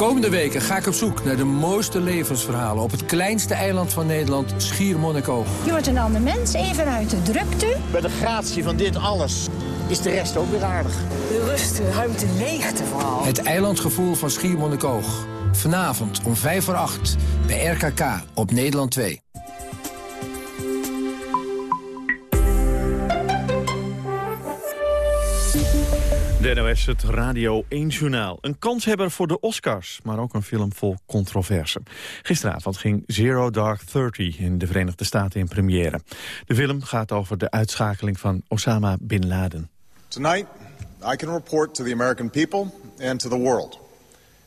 S40: Komende weken ga ik op zoek naar de mooiste levensverhalen... op het kleinste eiland van Nederland, Schiermonnikoog.
S41: Je wordt een ander mens, even uit de drukte.
S42: Bij de gratie van dit alles is de rest ook weer aardig.
S41: De rust, de ruimte, leegte vooral.
S40: Het eilandgevoel van Schiermonnikoog. Vanavond om 5 voor 8 bij RKK op Nederland 2.
S3: De NOS, het Radio 1-journaal. Een kanshebber voor de Oscars, maar ook een film vol controverse. Gisteravond ging Zero Dark Thirty in de Verenigde Staten in première. De film gaat over de uitschakeling van Osama Bin Laden.
S43: Tonight, I can report to the American people and to the world...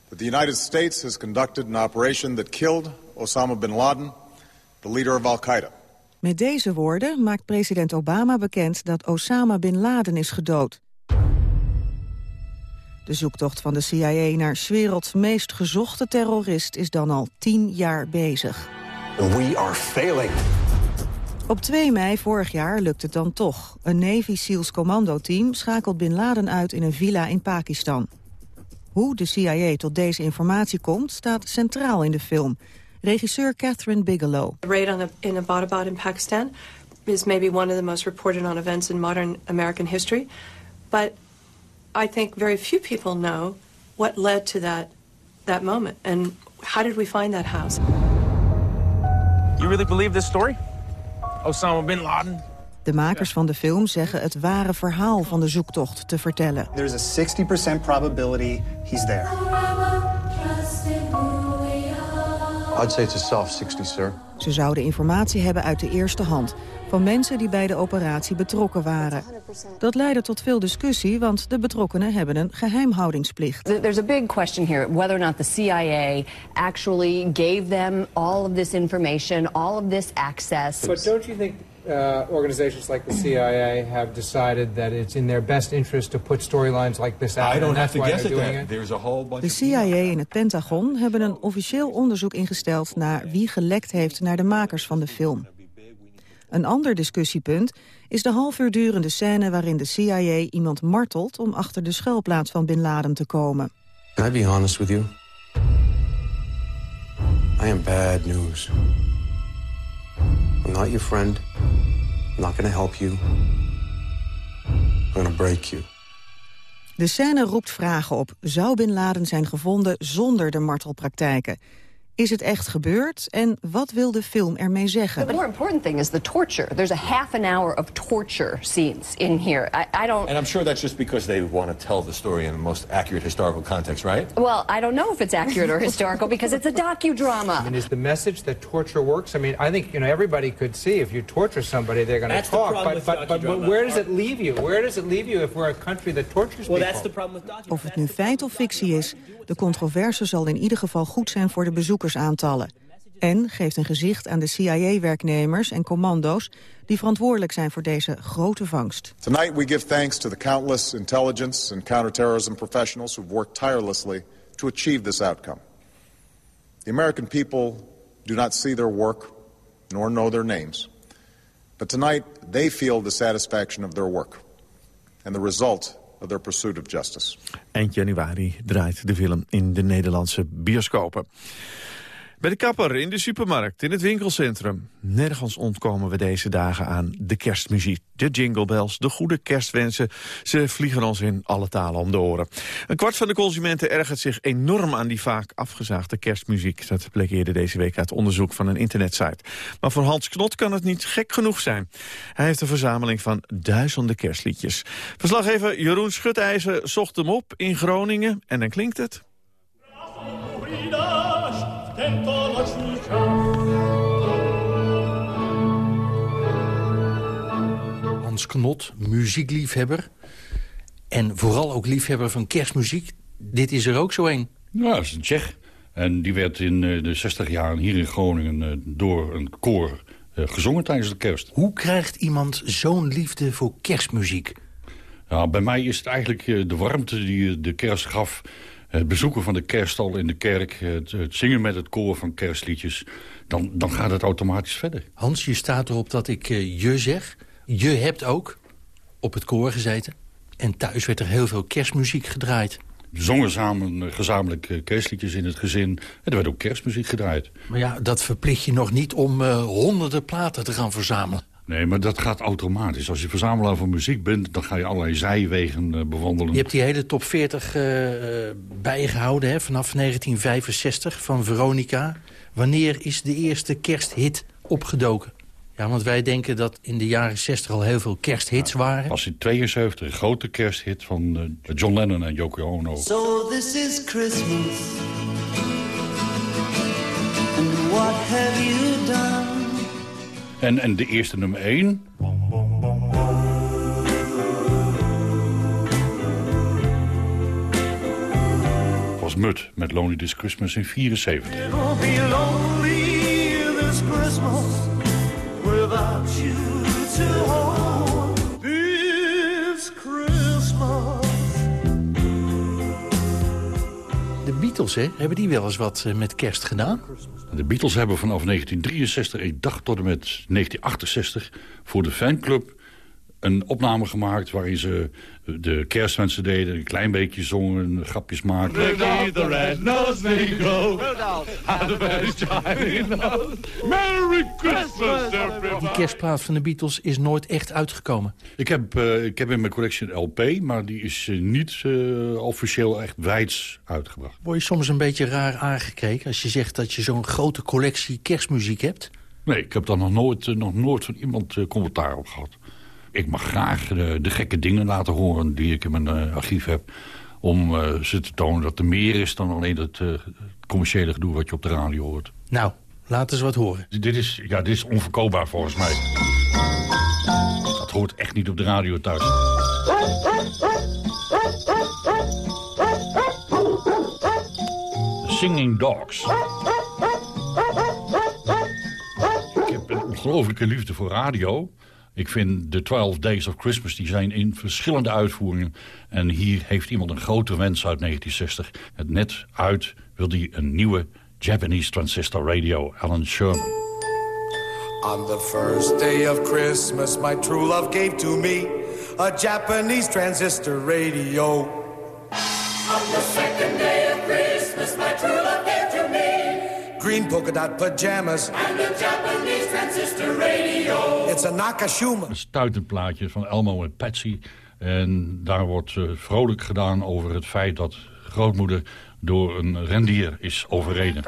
S43: that the United States has conducted an operation that killed Osama Bin Laden... the leader of Al-Qaeda.
S44: Met deze woorden maakt president Obama bekend dat Osama Bin Laden is gedood. De zoektocht van de CIA naar 's werelds meest gezochte terrorist is dan al tien jaar bezig.
S22: We are failing.
S44: Op 2 mei vorig jaar lukt het dan toch. Een Navy SEALs commandoteam schakelt Bin Laden uit in een villa in Pakistan. Hoe de CIA tot deze informatie komt, staat centraal in de film. Regisseur Catherine Bigelow.
S45: The raid on the, in Abbottabad in Pakistan is maybe one of the most reported on events in modern American history. But I think very few people know what led to that, that moment and how did we find that house.
S46: You really believe this story? Osama bin Laden?
S44: De makers van de film zeggen het ware verhaal van de zoektocht te vertellen.
S47: There's a 60% probability he's there.
S48: I'd say it's a soft 60, sir.
S44: Ze zouden informatie hebben uit de eerste hand... van mensen die bij de operatie betrokken waren. Dat leidde tot veel discussie, want de betrokkenen hebben een geheimhoudingsplicht.
S49: There's a big question here whether or not the CIA actually gave them all of this information, all of this access.
S50: But don't you think uh, organizations like the CIA have decided that it's in their best interest to put storylines like this out.
S48: I don't have to guess at that.
S50: it?
S48: There's a whole bunch
S44: De CIA en het Pentagon hebben een officieel onderzoek ingesteld... naar wie gelekt heeft naar de makers van de film. Een ander discussiepunt is de half uur durende scène... waarin de CIA iemand martelt om achter de schuilplaats van Bin Laden te komen.
S48: Can I be honest with you? I am bad news. I'm not your friend. I'm not going to help you. I'm going to break you.
S44: De scène roept vragen op. Zou Bin Laden zijn gevonden zonder de martelpraktijken? Is het echt gebeurd en wat wil de film ermee zeggen?
S49: The more important thing is the torture. There's a half an hour of torture scenes in here. I, I don't.
S51: And I'm sure that's just because they want to tell the story in the most accurate historical context, right?
S49: Well, I don't know if it's accurate or historical because it's a docudrama.
S50: I mean, is the message that torture works? I mean, I think you know everybody could see if you torture somebody, they're going to
S51: That's the
S50: talk.
S51: problem
S50: But,
S51: with
S50: but, but, but where does it leave you? Where does it leave you if we're a country that tortures
S51: Well,
S50: people?
S51: that's the problem with.
S44: Of het nu feit of fictie is, de controverse zal in ieder geval goed zijn voor de bezoekersaantallen. En geeft een gezicht aan de CIA-werknemers en commando's... die verantwoordelijk zijn voor deze grote vangst.
S52: Tonight we give thanks to the countless intelligence and counterterrorism professionals who've worked tirelessly to achieve this outcome. The American people do not see their work nor know their names. But tonight they feel the satisfaction of their work and the result their pursuit of justice.
S3: Eind januari draait de film in de Nederlandse bioscopen. Bij de kapper, in de supermarkt, in het winkelcentrum. Nergens ontkomen we deze dagen aan de kerstmuziek. De jingle bells, de goede kerstwensen. Ze vliegen ons in alle talen om de oren. Een kwart van de consumenten ergert zich enorm aan die vaak afgezaagde kerstmuziek. Dat bleek eerder deze week uit onderzoek van een internetsite. Maar voor Hans Knot kan het niet gek genoeg zijn. Hij heeft een verzameling van duizenden kerstliedjes. Verslaggever Jeroen Schutijzer zocht hem op in Groningen en dan klinkt het...
S40: Hans Knot, muziekliefhebber. En vooral ook liefhebber van kerstmuziek. Dit is er ook zo een.
S53: Ja, dat is een Tsjech. En die werd in eh, de 60 jaar hier in Groningen eh, door een koor eh, gezongen tijdens de kerst.
S40: Hoe krijgt iemand zo'n liefde voor kerstmuziek?
S53: Ja, bij mij is het eigenlijk de warmte die de kerst gaf. Het bezoeken van de kerststal in de kerk. Het, het zingen met het koor van kerstliedjes. Dan, dan gaat het automatisch verder.
S40: Hans, je staat erop dat ik eh, je zeg. Je hebt ook op het koor gezeten. En thuis werd er heel veel kerstmuziek gedraaid.
S53: We zongen samen eh, gezamenlijk eh, kerstliedjes in het gezin. En er werd ook kerstmuziek gedraaid.
S40: Maar ja, dat verplicht je nog niet om honderden platen te gaan verzamelen.
S53: Nee, maar dat gaat automatisch. Als je verzamelaar van muziek bent, dan ga je allerlei zijwegen eh, bewandelen.
S40: Je hebt die hele top 40 eh, eh, bijgehouden hè, vanaf 1965 van Veronica. Wanneer is de eerste kersthit opgedoken? Ja, want wij denken dat in de jaren 60 al heel veel kersthits waren.
S53: Was in 72 een grote kersthit van John Lennon en Yoko Ono.
S54: So this is Christmas. And what have you?
S53: En, en de eerste nummer 1... was Mut met Lonely This Christmas in 74.
S54: It'll
S40: Beatles, hebben die wel eens wat eh, met kerst gedaan?
S53: De Beatles hebben vanaf 1963, ik dacht tot en met 1968... voor de fanclub een opname gemaakt waarin ze de kerstwensen deden. Een klein beetje zongen, grapjes maakten.
S52: the red-nosed Negro. Had a very shiny nose. Merry Christmas,
S40: Die kerstplaat van de Beatles is nooit echt uitgekomen.
S53: Ik heb, eh, ik heb in mijn collectie een LP, maar die is eh, niet eh, officieel echt wijds uitgebracht.
S40: Word je soms een beetje raar aangekeken als je zegt dat je zo'n grote collectie kerstmuziek hebt?
S53: Nee, ik heb daar nog nooit, eh, nog nooit van iemand eh, commentaar op gehad. Ik mag graag de, de gekke dingen laten horen die ik in mijn eh, archief heb. Om eh, ze te tonen dat er meer is dan alleen het eh, commerciële gedoe wat je op de radio hoort.
S40: Nou, laat eens wat horen.
S53: Dit is, ja, dit is onverkoopbaar volgens mij. Dat hoort echt niet op de radio thuis. Singing Dogs. Ik heb een ongelofelijke liefde voor radio. Ik vind de 12 Days of Christmas, die zijn in verschillende uitvoeringen. En hier heeft iemand een grote wens uit 1960. Het net uit wil hij een nieuwe Japanese transistor radio, Alan Sherman.
S52: On the first day of Christmas, my true love gave to me a Japanese transistor radio. On the second day of Christmas, my true love gave to me green polka dot pajamas and a Japanese transistor radio. It's a Nakashima.
S53: Een stuitend plaatje van Elmo en Patsy. En daar wordt eh, vrolijk gedaan over het feit dat grootmoeder door een rendier is overreden.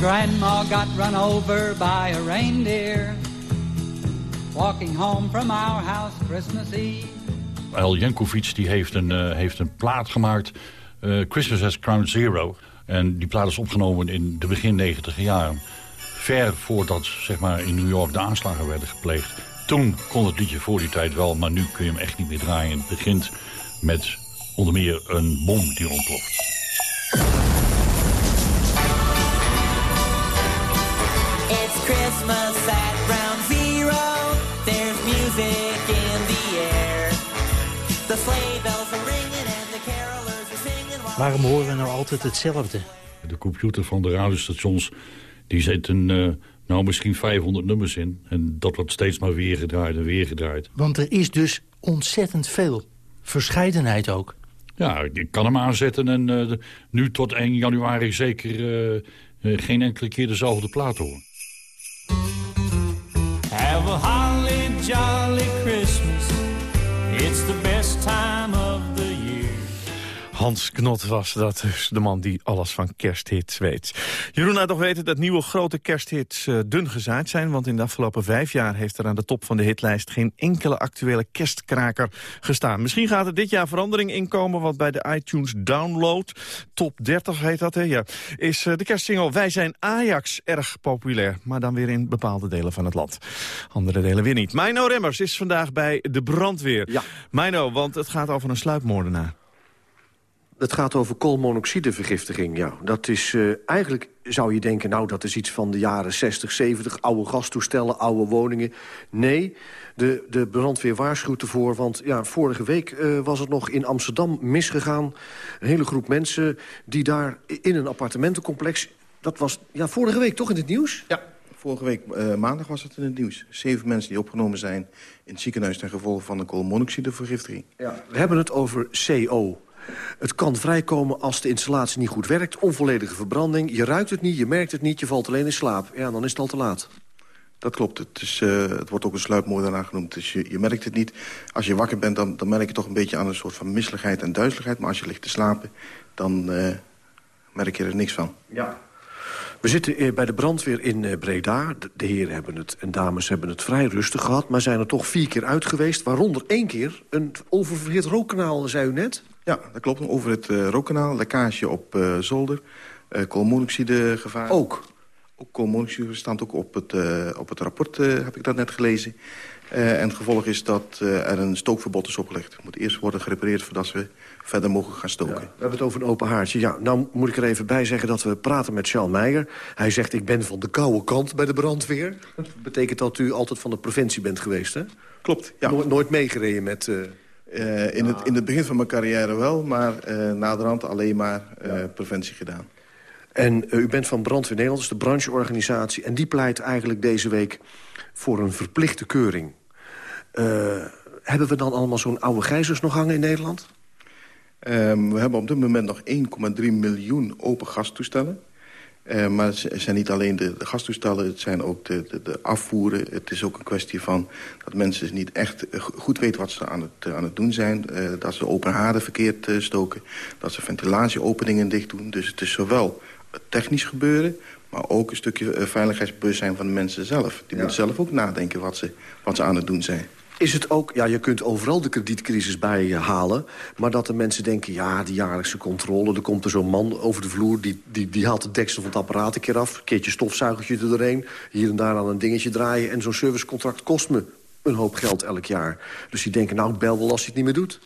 S55: Grandma got run over by a reindeer walking home from our house Christmas Eve.
S53: El Jankovic die heeft, een, eh, heeft een plaat gemaakt, eh, Christmas as Ground Zero. En die plaat is opgenomen in de begin 90 jaren. Ver voordat zeg maar, in New York de aanslagen werden gepleegd. Toen kon het liedje voor die tijd wel, maar nu kun je hem echt niet meer draaien. Het begint met onder meer een bom die ontploft.
S52: It's Christmas at Zero. There's music in the air. The sleigh bells are ringing and the carolers are singing.
S40: Waarom horen we nou altijd hetzelfde?
S53: De computer van de radiostations die zet een, eh, nou misschien 500 nummers in. En dat wordt steeds maar weer gedraaid en weer gedraaid.
S40: Want er is dus ontzettend veel. Verscheidenheid ook.
S53: Ja, ik kan hem aanzetten en eh, nu tot 1 januari zeker eh, geen enkele keer dezelfde plaat horen.
S52: Have a holly jolly
S3: Hans Knot was dat, dus de man die alles van kersthits weet. Jeroen laat nog weten dat nieuwe grote kersthits eh, dun gezaaid zijn... want in de afgelopen vijf jaar heeft er aan de top van de hitlijst... geen enkele actuele kerstkraker gestaan. Misschien gaat er dit jaar verandering inkomen... want bij de iTunes Download, top 30 heet dat, hè? Ja, is eh, de kerstsingle Wij zijn Ajax erg populair... maar dan weer in bepaalde delen van het land. Andere delen weer niet. Mino Remmers is vandaag bij de brandweer. Ja. Mino, want het gaat over een sluipmoordenaar.
S23: Het gaat over koolmonoxidevergiftiging, ja. Dat is eh, eigenlijk, zou je denken, nou, dat is iets van de jaren 60, 70... oude gastoestellen, oude woningen. Nee, de, de brandweer waarschuwt ervoor, want ja, vorige week eh, was het nog in Amsterdam misgegaan. Een hele groep mensen die daar in een appartementencomplex... dat was ja, vorige week toch in het nieuws?
S25: Ja, vorige week eh, maandag was het in het nieuws. Zeven mensen die opgenomen zijn in het ziekenhuis... ten gevolge van een koolmonoxidevergiftiging.
S23: Ja. We hebben het over CO. Het kan vrijkomen als de installatie niet goed werkt. Onvolledige verbranding. Je ruikt het niet, je merkt het niet, je valt alleen in slaap. Ja, dan is het al te laat.
S25: Dat klopt. Het, is, eh, het wordt ook een sluipmoordenaar genoemd. Dus je, je merkt het niet. Als je wakker bent, dan, dan merk je toch een beetje aan een soort van misseligheid en duizeligheid. Maar als je ligt te slapen, dan eh, merk je er niks van.
S23: Ja. We zitten eh, bij de brandweer in eh, Breda. De, de heren hebben het en dames hebben het vrij rustig gehad... maar zijn er toch vier keer uit geweest. Waaronder één keer een oververhit rookkanaal, zei u net.
S25: Ja, dat klopt. Over het eh, rookkanaal, lekkage op eh, zolder, eh koolmonoxidegevaar.
S23: Ook?
S25: Ook koolmonoxide staat ook op het, op het rapport, heb ik dat net gelezen. En het gevolg is dat er een stookverbod is opgelegd. Het moet eerst worden gerepareerd voordat we verder mogen gaan stoken.
S23: We hebben het over een open haartje. Ja, nou moet ik er even bij zeggen dat we praten met Charles Meijer. Hij zegt, ik ben van de koude kant bij de brandweer. Dat betekent dat u altijd van de provincie bent geweest, hè?
S25: Klopt, ja.
S23: Nooit, nooit meegereden met... eh,
S25: in, het, in het begin van mijn carrière wel, maar eh naderhand alleen maar eh, preventie gedaan.
S23: En u bent van Brandweer Nederland, is de brancheorganisatie... en die pleit eigenlijk deze week
S56: voor een verplichte keuring. Uh, hebben we dan allemaal zo'n oude gijzers nog hangen in Nederland?
S25: Um, we hebben op dit moment nog 1,3 miljoen open gastoestellen. Uh, maar het zijn niet alleen de, de gastoestellen, het zijn ook de, de, de, afvoeren. Het is ook een kwestie van dat mensen niet echt eh, goed weten wat ze aan het, uh, aan het doen zijn. Uh, dat ze open haarden verkeerd stoken, dat ze ventilatieopeningen dicht doen. Dus het is zowel technisch gebeuren, maar ook een stukje veiligheidsbewustzijn van de mensen zelf. Die ja. moeten zelf ook nadenken wat ze, wat ze aan het doen zijn.
S56: Is het ook, ja, je kunt overal de kredietcrisis bij halen... maar dat de mensen denken, ja, die jaarlijkse controle... er komt er zo'n man over de vloer, die, die, die haalt de deksel van het apparaat een keer af... een keertje stofzuigertje er doorheen, hier en daar aan een dingetje draaien... en zo'n servicecontract kost me een hoop geld elk jaar. Dus die denken, nou, bel wel als hij het niet meer doet.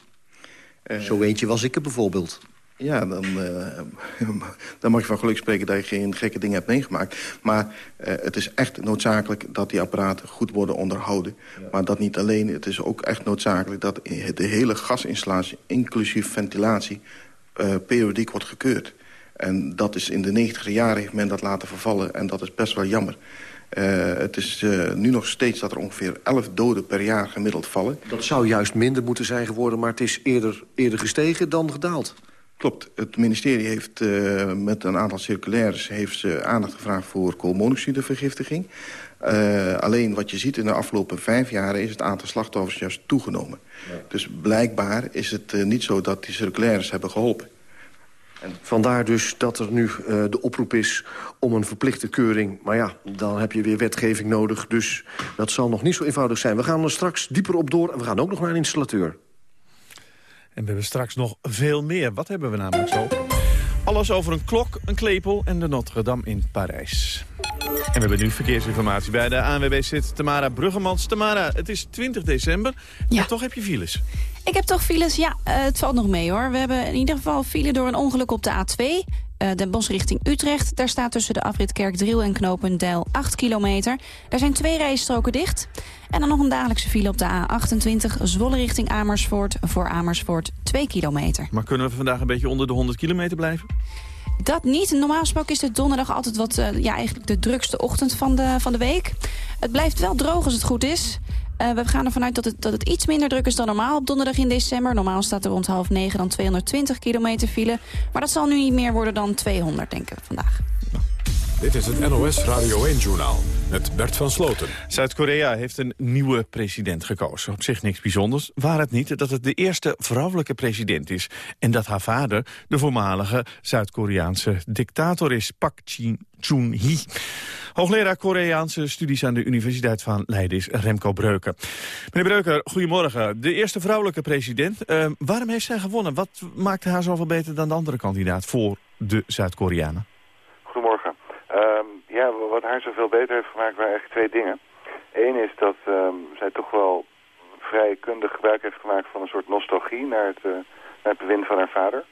S56: Uh, Zo eentje was ik er bijvoorbeeld.
S25: Ja, dan, uh, dan mag je van geluk spreken dat je geen gekke dingen hebt meegemaakt. Maar uh, het is echt noodzakelijk dat die apparaten goed worden onderhouden. Ja. Maar dat niet alleen, het is ook echt noodzakelijk... dat de hele gasinstallatie, inclusief ventilatie, uh, periodiek wordt gekeurd. En dat is in de negentiger jaren heeft men dat laten vervallen. En dat is best wel jammer. Uh, het is uh, nu nog steeds dat er ongeveer 11 doden per jaar gemiddeld vallen.
S56: Dat zou juist minder moeten zijn geworden, maar het is eerder, eerder gestegen dan gedaald.
S25: Klopt. Het ministerie heeft uh, met een aantal circulaires heeft ze aandacht gevraagd voor koolmonoxidevergiftiging. Uh, alleen wat je ziet in de afgelopen vijf jaar is het aantal slachtoffers juist toegenomen. Ja. Dus blijkbaar is het uh, niet zo dat die circulaires hebben geholpen.
S56: En vandaar dus dat er nu uh, de oproep is om een verplichte keuring. Maar ja, dan heb je weer wetgeving nodig. Dus dat zal nog niet zo eenvoudig zijn. We gaan er straks dieper op door en we gaan ook nog naar een installateur.
S3: En we hebben straks nog veel meer. Wat hebben we namelijk zo? Alles over een klok, een klepel en de Notre-Dame in Parijs. En we hebben nu verkeersinformatie bij de ANWB zit Tamara Bruggemans. Tamara, het is 20 december ja. en toch heb je files.
S39: Ik heb toch files, ja, uh, het valt nog mee hoor. We hebben in ieder geval file door een ongeluk op de A2. Uh, Den Bosch richting Utrecht. Daar staat tussen de afrit Kerkdriel en Knopendijl 8 kilometer. Daar zijn twee rijstroken dicht. En dan nog een dagelijkse file op de A28 Zwolle richting Amersfoort. Voor Amersfoort 2 kilometer.
S3: Maar kunnen we vandaag een beetje onder de 100 kilometer blijven?
S39: Dat niet. Normaal gesproken is de donderdag altijd wat, uh, ja, eigenlijk de drukste ochtend van de, van de week. Het blijft wel droog als het goed is. Uh, we gaan ervan uit dat het, dat het iets minder druk is dan normaal op donderdag in december. Normaal staat er rond half negen dan 220 kilometer file. Maar dat zal nu niet meer worden dan 200, denken we vandaag.
S2: Dit is het NOS Radio 1-journaal met Bert van Sloten.
S3: Zuid-Korea heeft een nieuwe president gekozen. Op zich niks bijzonders. Waar het niet dat het de eerste vrouwelijke president is... en dat haar vader de voormalige Zuid-Koreaanse dictator is, Pak Chung-hee. Hoogleraar Koreaanse studies aan de Universiteit van Leiden is Remco Breuker. Meneer Breuker, goedemorgen. De eerste vrouwelijke president. Uh, waarom heeft zij gewonnen? Wat maakt haar zoveel beter dan de andere kandidaat voor de Zuid-Koreanen?
S57: Goedemorgen. Um, ja, wat haar zoveel beter heeft gemaakt waren eigenlijk twee dingen. Eén is dat um, zij toch wel vrij kundig gebruik heeft gemaakt van een soort nostalgie naar het, uh, naar het bewind van haar vader.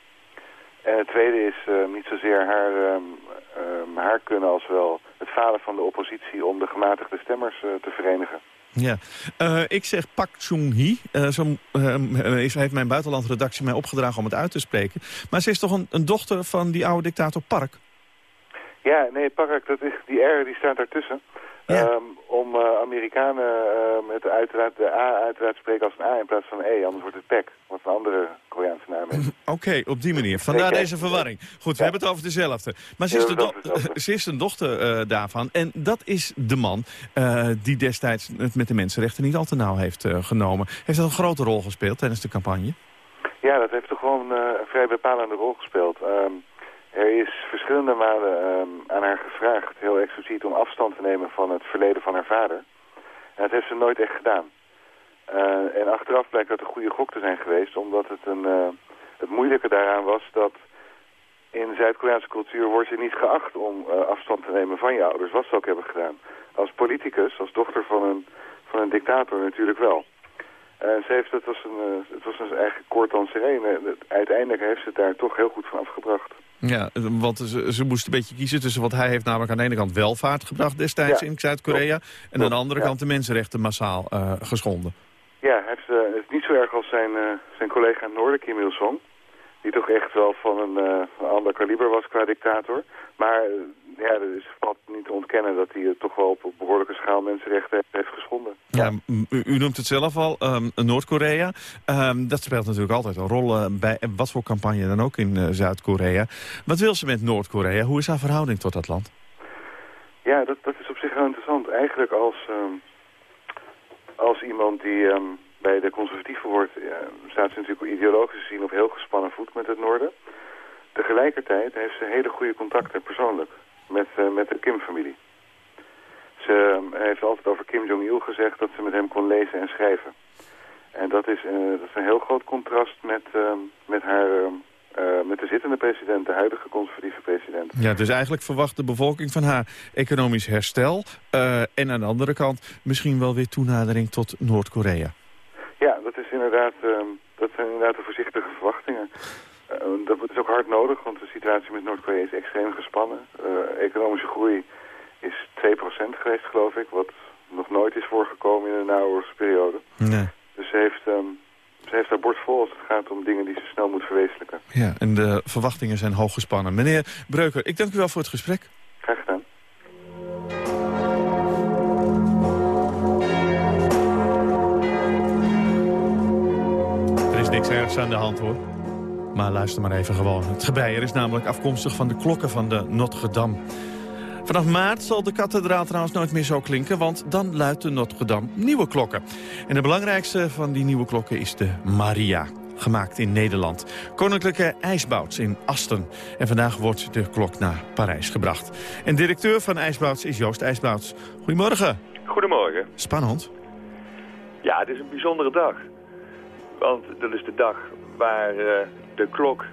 S57: En het tweede is uh, niet zozeer haar, um, haar kunnen als wel het falen van de oppositie om de gematigde stemmers uh, te verenigen.
S3: Ja, uh, ik zeg Pak Chung-hee. Zo heeft mijn buitenlandredactie mij opgedragen om het uit te spreken. Maar ze is toch een, een dochter van die oude dictator Park?
S57: Ja, nee, Park, dat is, die R die staat daartussen. Ja. Um, om uh, Amerikanen uh, met uiteraard de A uiteraard te spreken als een A in plaats van een E. Anders wordt het PEC, wat een andere Koreaanse naam is.
S3: Oké, okay, op die manier. Vandaar deze verwarring. Goed, we ja. hebben het over dezelfde. Maar ze is, de do ze is een dochter uh, daarvan. En dat is de man die destijds het met de mensenrechten niet al te nauw heeft genomen. Heeft dat een grote rol gespeeld tijdens de campagne?
S57: Ja, dat heeft toch gewoon een vrij bepalende rol gespeeld. Um, er is verschillende malen um, aan haar gevraagd, heel expliciet, om afstand te nemen van het verleden van haar vader. En dat heeft ze nooit echt gedaan. Uh, en achteraf blijkt dat een goede gok te zijn geweest, omdat het, een, uh, het moeilijke daaraan was dat in Zuid-Koreaanse cultuur wordt je niet geacht om uh, afstand te nemen van je ouders, wat ze ook hebben gedaan. Als politicus, als dochter van een, van een dictator natuurlijk wel. Ze heeft, het was een, het was een eigen kort dan serene. Uiteindelijk heeft ze het daar toch heel goed van afgebracht.
S3: Ja, want ze, ze moest een beetje kiezen tussen wat hij heeft namelijk aan de ene kant welvaart gebracht destijds ja, in Zuid-Korea. En aan de andere ja. kant de mensenrechten massaal uh, geschonden.
S57: Ja, hij heeft, uh, het is niet zo erg als zijn, uh, zijn collega noorden, Kim Il-sung. Die toch echt wel van een, eh, een ander kaliber was qua dictator. Maar eh, ja, er is valt niet te ontkennen dat hij toch wel op, behoorlijke schaal mensenrechten heeft, geschonden.
S3: Ja, u, u noemt het zelf al, ehm, Noord-Korea. Ehm, dat speelt natuurlijk altijd een rol eh, bij wat voor campagne dan ook in Zuid-Korea. Wat wil ze met Noord-Korea? Hoe is haar verhouding tot dat land?
S57: Ja, dat, dat is op zich heel interessant. Eigenlijk als, ehm, als iemand die bij de conservatieven wordt, ja, staat ze natuurlijk ideologisch gezien op heel gespannen voet met het noorden. Tegelijkertijd heeft ze hele goede contacten persoonlijk met, eh, met de Kim-familie. Ze ehm, heeft altijd over Kim Jong-il gezegd dat ze met hem kon lezen en schrijven. En dat is, eh, een heel groot contrast met, ehm, met, haar, ehm, eh, met de zittende president, de huidige conservatieve president.
S3: Ja, dus eigenlijk verwacht de bevolking van haar economisch herstel. eh, en aan de andere kant misschien wel weer toenadering tot Noord-Korea.
S57: Is inderdaad, ehm, dat zijn inderdaad de voorzichtige verwachtingen. Eh, dat is ook hard nodig, want de situatie met Noord-Korea is extreem gespannen. Eh, economische groei is 2% geweest, geloof ik, wat nog nooit is voorgekomen in de naoorlogsperiode.
S3: Nee.
S57: Dus ze heeft, ehm, ze heeft haar bord vol als het gaat om dingen die ze snel moet verwezenlijken.
S3: Ja, en de verwachtingen zijn hoog gespannen. Meneer Breuker, ik dank u wel voor het gesprek.
S57: Graag gedaan.
S3: Aan de hand hoor. Maar luister maar even gewoon. Het gebeier is namelijk afkomstig van de klokken van de Notre-Dame. Vanaf maart zal de kathedraal trouwens nooit meer zo klinken... want dan luidt de Notre-Dame nieuwe klokken. En de belangrijkste van die nieuwe klokken is de Maria. Gemaakt in Nederland. Koninklijke IJsbouts in Asten. En vandaag wordt de klok naar Parijs gebracht. En directeur van IJsbouts is Joost IJsbouts. Goedemorgen.
S58: Goedemorgen.
S3: Spannend.
S58: Ja, het is een bijzondere dag. Want dat is de dag waar eh, de klok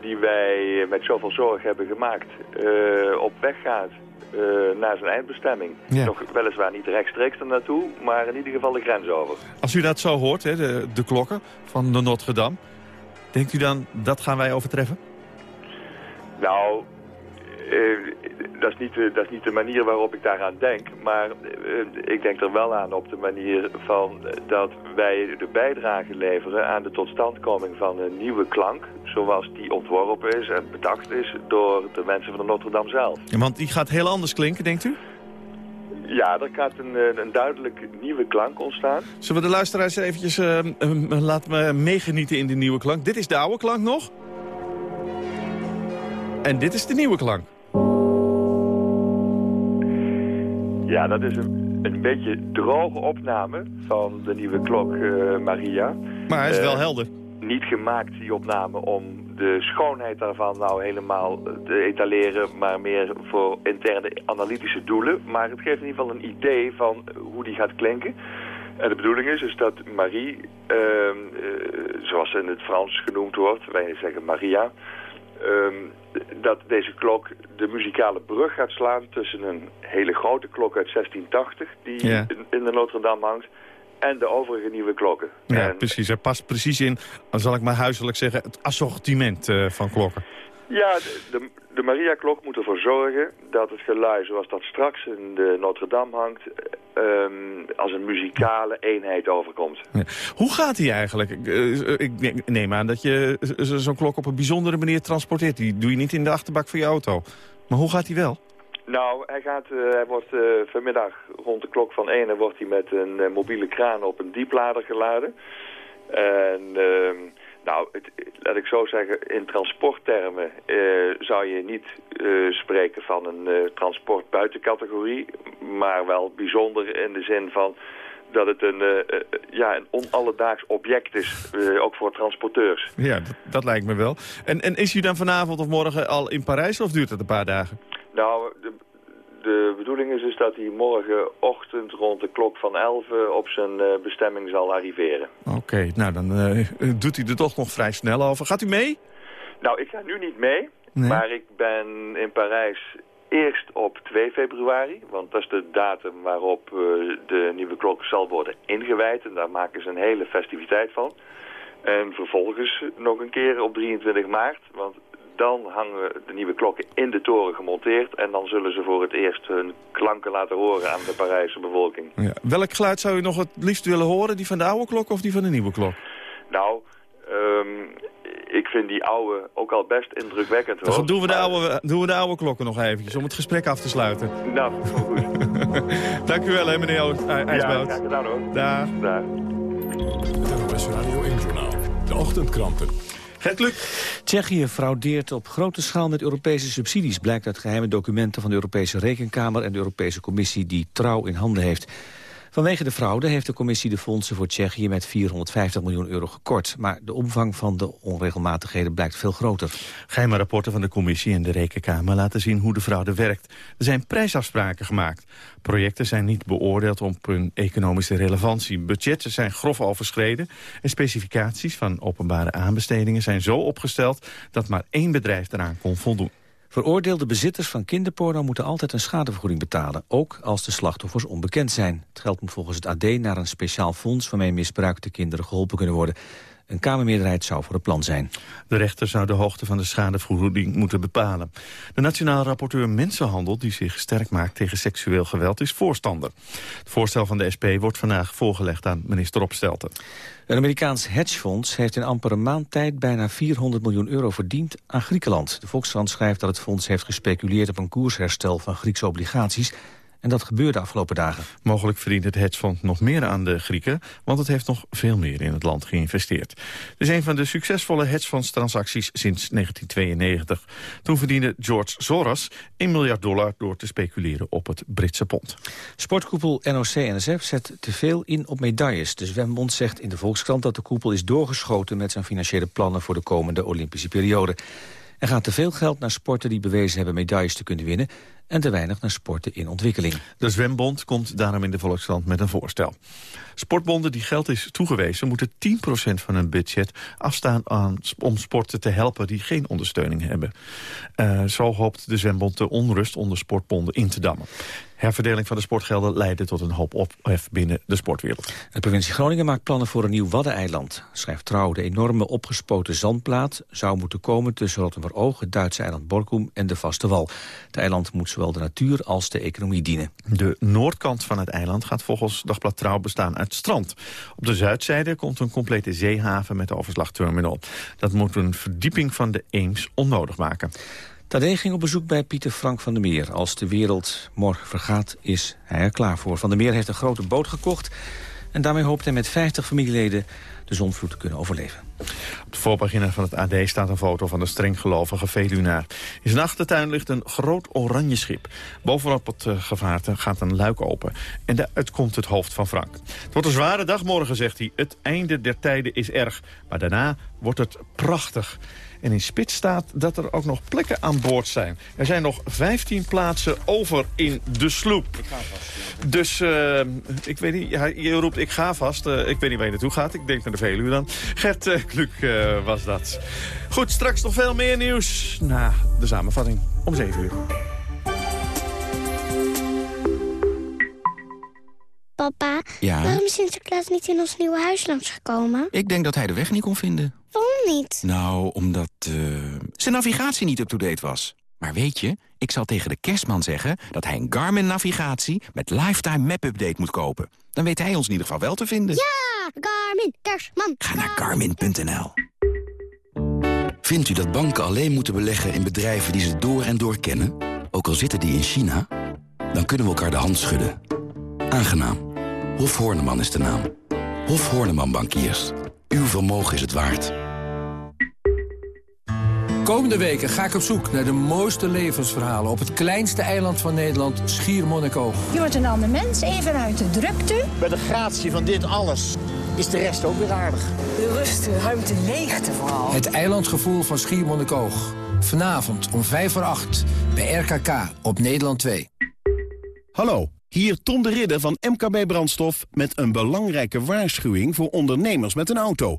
S58: die wij met zoveel zorg hebben gemaakt eh, op weg gaat eh, naar zijn eindbestemming.
S3: Ja.
S58: Nog weliswaar niet rechtstreeks er naartoe, maar in ieder geval de grens over.
S3: Als u dat zo hoort, hè, de, de klokken van de Notre-Dame... denkt u dan, dat gaan wij overtreffen?
S58: Nou, dat, is niet, de- dat is niet de manier waarop ik daaraan denk. Maar eh, ik denk er wel aan op de manier van eh, dat wij de bijdrage leveren aan de totstandkoming van een nieuwe klank. Zoals die ontworpen is en bedacht is door de mensen van de Notre Dame zelf.
S3: Ja, want die gaat heel anders klinken, denkt u?
S58: Ja, er gaat een, eh, een duidelijk nieuwe klank ontstaan.
S3: Zullen we de luisteraars eventjes eh, eh, laten meegenieten in de nieuwe klank? Dit is de oude klank nog. En dit is de nieuwe klank.
S58: Ja, dat is een, een beetje droge opname van de nieuwe klok eh, Maria.
S3: Maar hij is
S58: Eh,
S3: wel helder.
S58: Niet gemaakt, die opname, om de schoonheid daarvan nou helemaal te etaleren... maar meer voor interne analytische doelen. Maar het geeft in ieder geval een idee van hoe die gaat klinken. En de bedoeling is, is dat Marie, ehm, eh, zoals ze in het Frans genoemd wordt... wij zeggen Maria... ehm, dat deze klok de muzikale brug gaat slaan tussen een hele grote klok uit 1680... die
S3: Ja.
S58: in, in de Notre-Dame hangt... en de overige nieuwe klokken.
S3: Ja, precies. Hij past precies in, dan zal ik maar huiselijk zeggen, het assortiment eh, van klokken.
S58: Ja, de, de, de Maria-klok moet ervoor zorgen dat het gelui zoals dat straks in de Notre-Dame hangt... ehm, als een muzikale eenheid overkomt.
S3: Hoe gaat die eigenlijk? Ik, eh, neem aan dat je zo'n klok op een bijzondere manier transporteert. Die doe je niet in de achterbak van je auto. Maar hoe gaat die wel?
S58: Nou, hij, gaat, eh, hij wordt eh, vanmiddag rond de klok van 1 wordt hij met een mobiele kraan op een dieplader geladen. En ehm, nou, het, laat ik zo zeggen, in transporttermen eh, zou je niet eh, spreken van een eh, transport buiten categorie, maar wel bijzonder in de zin van dat het een, ja, een onalledaags object is, ook voor transporteurs.
S3: Ja, dat, dat lijkt me wel. En, en is u dan vanavond of morgen al in Parijs of duurt het een paar dagen?
S58: Nou, de, de bedoeling is dus dat hij morgenochtend rond de klok van 11 op zijn eh, bestemming zal arriveren.
S3: Oké, nou dan eh, doet u er toch nog vrij snel over. Gaat u mee?
S58: Nou, ik ga nu niet mee,
S3: Nee.
S58: maar ik ben in Parijs eerst op 2 februari. Want dat is de datum waarop eh, de nieuwe klok zal worden ingewijd. En daar maken ze een hele festiviteit van. En vervolgens nog een keer op 23 maart. Want dan hangen de nieuwe klokken in de toren gemonteerd. En dan zullen ze voor het eerst hun klanken laten horen aan de Parijse bevolking.
S3: Ja. Welk geluid zou u nog het liefst willen horen? Die van de oude klok of die van de nieuwe klok?
S58: Nou, ehm, ik vind die oude ook al best indrukwekkend. Hoor.
S3: Dan doen we, de oude, doen we de oude klokken nog eventjes om het gesprek af te sluiten.
S58: Nou, goed.
S3: Dank u wel, hè, meneer IJsbout.
S58: Ja, gedaan hoor.
S3: Dag.
S58: Dag.
S2: Het NOS Radio 1-journaal. De ochtendkranten.
S59: Tsjechië fraudeert op grote schaal met Europese subsidies... blijkt uit geheime documenten van de Europese Rekenkamer... en de Europese Commissie die trouw in handen heeft. Vanwege de fraude heeft de commissie de fondsen voor Tsjechië met 450 miljoen euro gekort. Maar de omvang van de onregelmatigheden blijkt veel groter.
S3: Geheime rapporten van de commissie en de Rekenkamer laten zien hoe de fraude werkt. Er zijn prijsafspraken gemaakt. Projecten zijn niet beoordeeld op hun economische relevantie. Budgetten zijn grof overschreden en specificaties van openbare aanbestedingen zijn zo opgesteld dat maar één bedrijf eraan kon voldoen.
S59: Veroordeelde bezitters van kinderporno moeten altijd een schadevergoeding betalen, ook als de slachtoffers onbekend zijn. Het geld moet volgens het AD naar een speciaal fonds waarmee misbruikte kinderen geholpen kunnen worden. Een Kamermeerderheid zou voor het plan zijn.
S3: De rechter zou de hoogte van de schadevergoeding moeten bepalen. De nationaal rapporteur Mensenhandel, die zich sterk maakt tegen seksueel geweld, is voorstander. Het voorstel van de SP wordt vandaag voorgelegd aan minister Opstelten.
S59: Een Amerikaans hedgefonds heeft in amper een maand tijd bijna 400 miljoen euro verdiend aan Griekenland. De Volkskrant schrijft dat het fonds heeft gespeculeerd op een koersherstel van Griekse obligaties en dat gebeurde de afgelopen dagen.
S3: Mogelijk verdient het hedgefonds nog meer aan de Grieken... want het heeft nog veel meer in het land geïnvesteerd. Het is een van de succesvolle hedgefondstransacties sinds 1992. Toen verdiende George Soros 1 miljard dollar... door te speculeren op het Britse pond.
S59: Sportkoepel NOC-NSF zet te veel in op medailles. De Zwembond zegt in de Volkskrant dat de koepel is doorgeschoten... met zijn financiële plannen voor de komende Olympische periode. Er gaat te veel geld naar sporten die bewezen hebben medailles te kunnen winnen en te weinig naar sporten in ontwikkeling.
S3: De Zwembond komt daarom in de Volkskrant met een voorstel. Sportbonden die geld is toegewezen moeten 10% van hun budget afstaan aan, om sporten te helpen die geen ondersteuning hebben. Uh, zo hoopt de Zwembond de onrust onder sportbonden in te dammen. Herverdeling van de sportgelden leidde tot een hoop ophef binnen de sportwereld.
S59: De provincie Groningen maakt plannen voor een nieuw Waddeneiland. Schrijft Trouw, de enorme opgespoten zandplaat zou moeten komen tussen Rotterdam-Oog, het Duitse eiland Borkum en de Vaste Wal. Het eiland moet zowel de natuur als de economie dienen.
S3: De noordkant van het eiland gaat volgens Dagblad Trouw bestaan uit strand. Op de zuidzijde komt een complete zeehaven met overslagterminal. Dat moet een verdieping van de Eems onnodig maken.
S59: Tadee ging op bezoek bij Pieter Frank van der Meer. Als de wereld morgen vergaat, is hij er klaar voor. Van der Meer heeft een grote boot gekocht... en daarmee hoopt hij met 50 familieleden de zonvloed te kunnen overleven.
S3: Op de voorpagina van het AD staat een foto van de strenggelovige Velunaar. In zijn achtertuin ligt een groot oranje schip. Bovenop het uh, gevaarte gaat een luik open. En daaruit komt het hoofd van Frank. Het wordt een zware dag morgen, zegt hij. Het einde der tijden is erg. Maar daarna wordt het prachtig. En in spits staat dat er ook nog plekken aan boord zijn. Er zijn nog 15 plaatsen over in de sloep. Ik ga vast. Dus uh, ik weet niet, ja, je roept ik ga vast. Uh, ik weet niet waar je naartoe gaat. Ik denk naar de Veluwe dan. Gert uh, Kluk was dat. Goed, straks nog veel meer nieuws na de samenvatting om 7 uur.
S60: Papa,
S36: ja?
S60: waarom is Sinterklaas niet in ons nieuwe huis langsgekomen?
S36: Ik denk dat hij de weg niet kon vinden.
S60: Waarom niet?
S36: Nou, omdat uh, zijn navigatie niet up-to-date was. Maar weet je, ik zal tegen de kerstman zeggen dat hij een Garmin-navigatie met Lifetime Map-update moet kopen. Dan weet hij ons in ieder geval wel te vinden.
S60: Ja, Garmin, kerstman.
S36: Ga naar garmin.nl. Vindt u dat banken alleen moeten beleggen in bedrijven die ze door en door kennen? Ook al zitten die in China? Dan kunnen we elkaar de hand schudden. Aangenaam. Hof Horneman is de naam. Hof Horneman Bankiers. Uw vermogen is het waard.
S61: Komende weken ga ik op zoek naar de mooiste levensverhalen... op het kleinste eiland van Nederland, Schiermonnikoog.
S62: Je wordt een ander mens, even uit de drukte.
S63: Bij de gratie van dit alles is de rest ook weer aardig.
S62: De rust, de ruimte, leegte vooral.
S61: Het eilandgevoel van Schiermonnikoog. Vanavond om 5 voor 8 bij RKK op Nederland 2.
S64: Hallo, hier Tom de Ridder van MKB Brandstof... met een belangrijke waarschuwing voor ondernemers met een auto.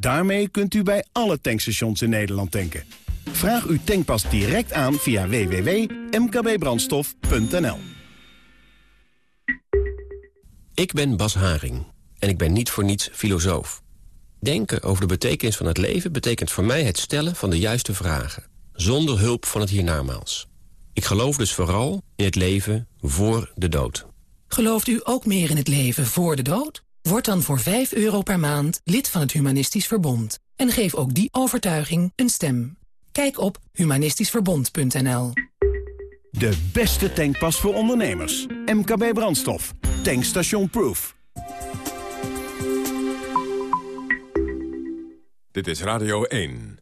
S64: Daarmee kunt u bij alle tankstations in Nederland tanken. Vraag uw tankpas direct aan via www.mkbbrandstof.nl.
S65: Ik ben Bas Haring en ik ben niet voor niets filosoof. Denken over de betekenis van het leven betekent voor mij het stellen van de juiste vragen. Zonder hulp van het hiernamaals. Ik geloof dus vooral in het leven voor de dood.
S66: Gelooft u ook meer in het leven voor de dood? Word dan voor 5 euro per maand lid van het Humanistisch Verbond. En geef ook die overtuiging een stem. Kijk op humanistischverbond.nl
S64: De beste tankpas voor ondernemers. MKB Brandstof. Tankstation Proof.
S2: Dit is Radio 1.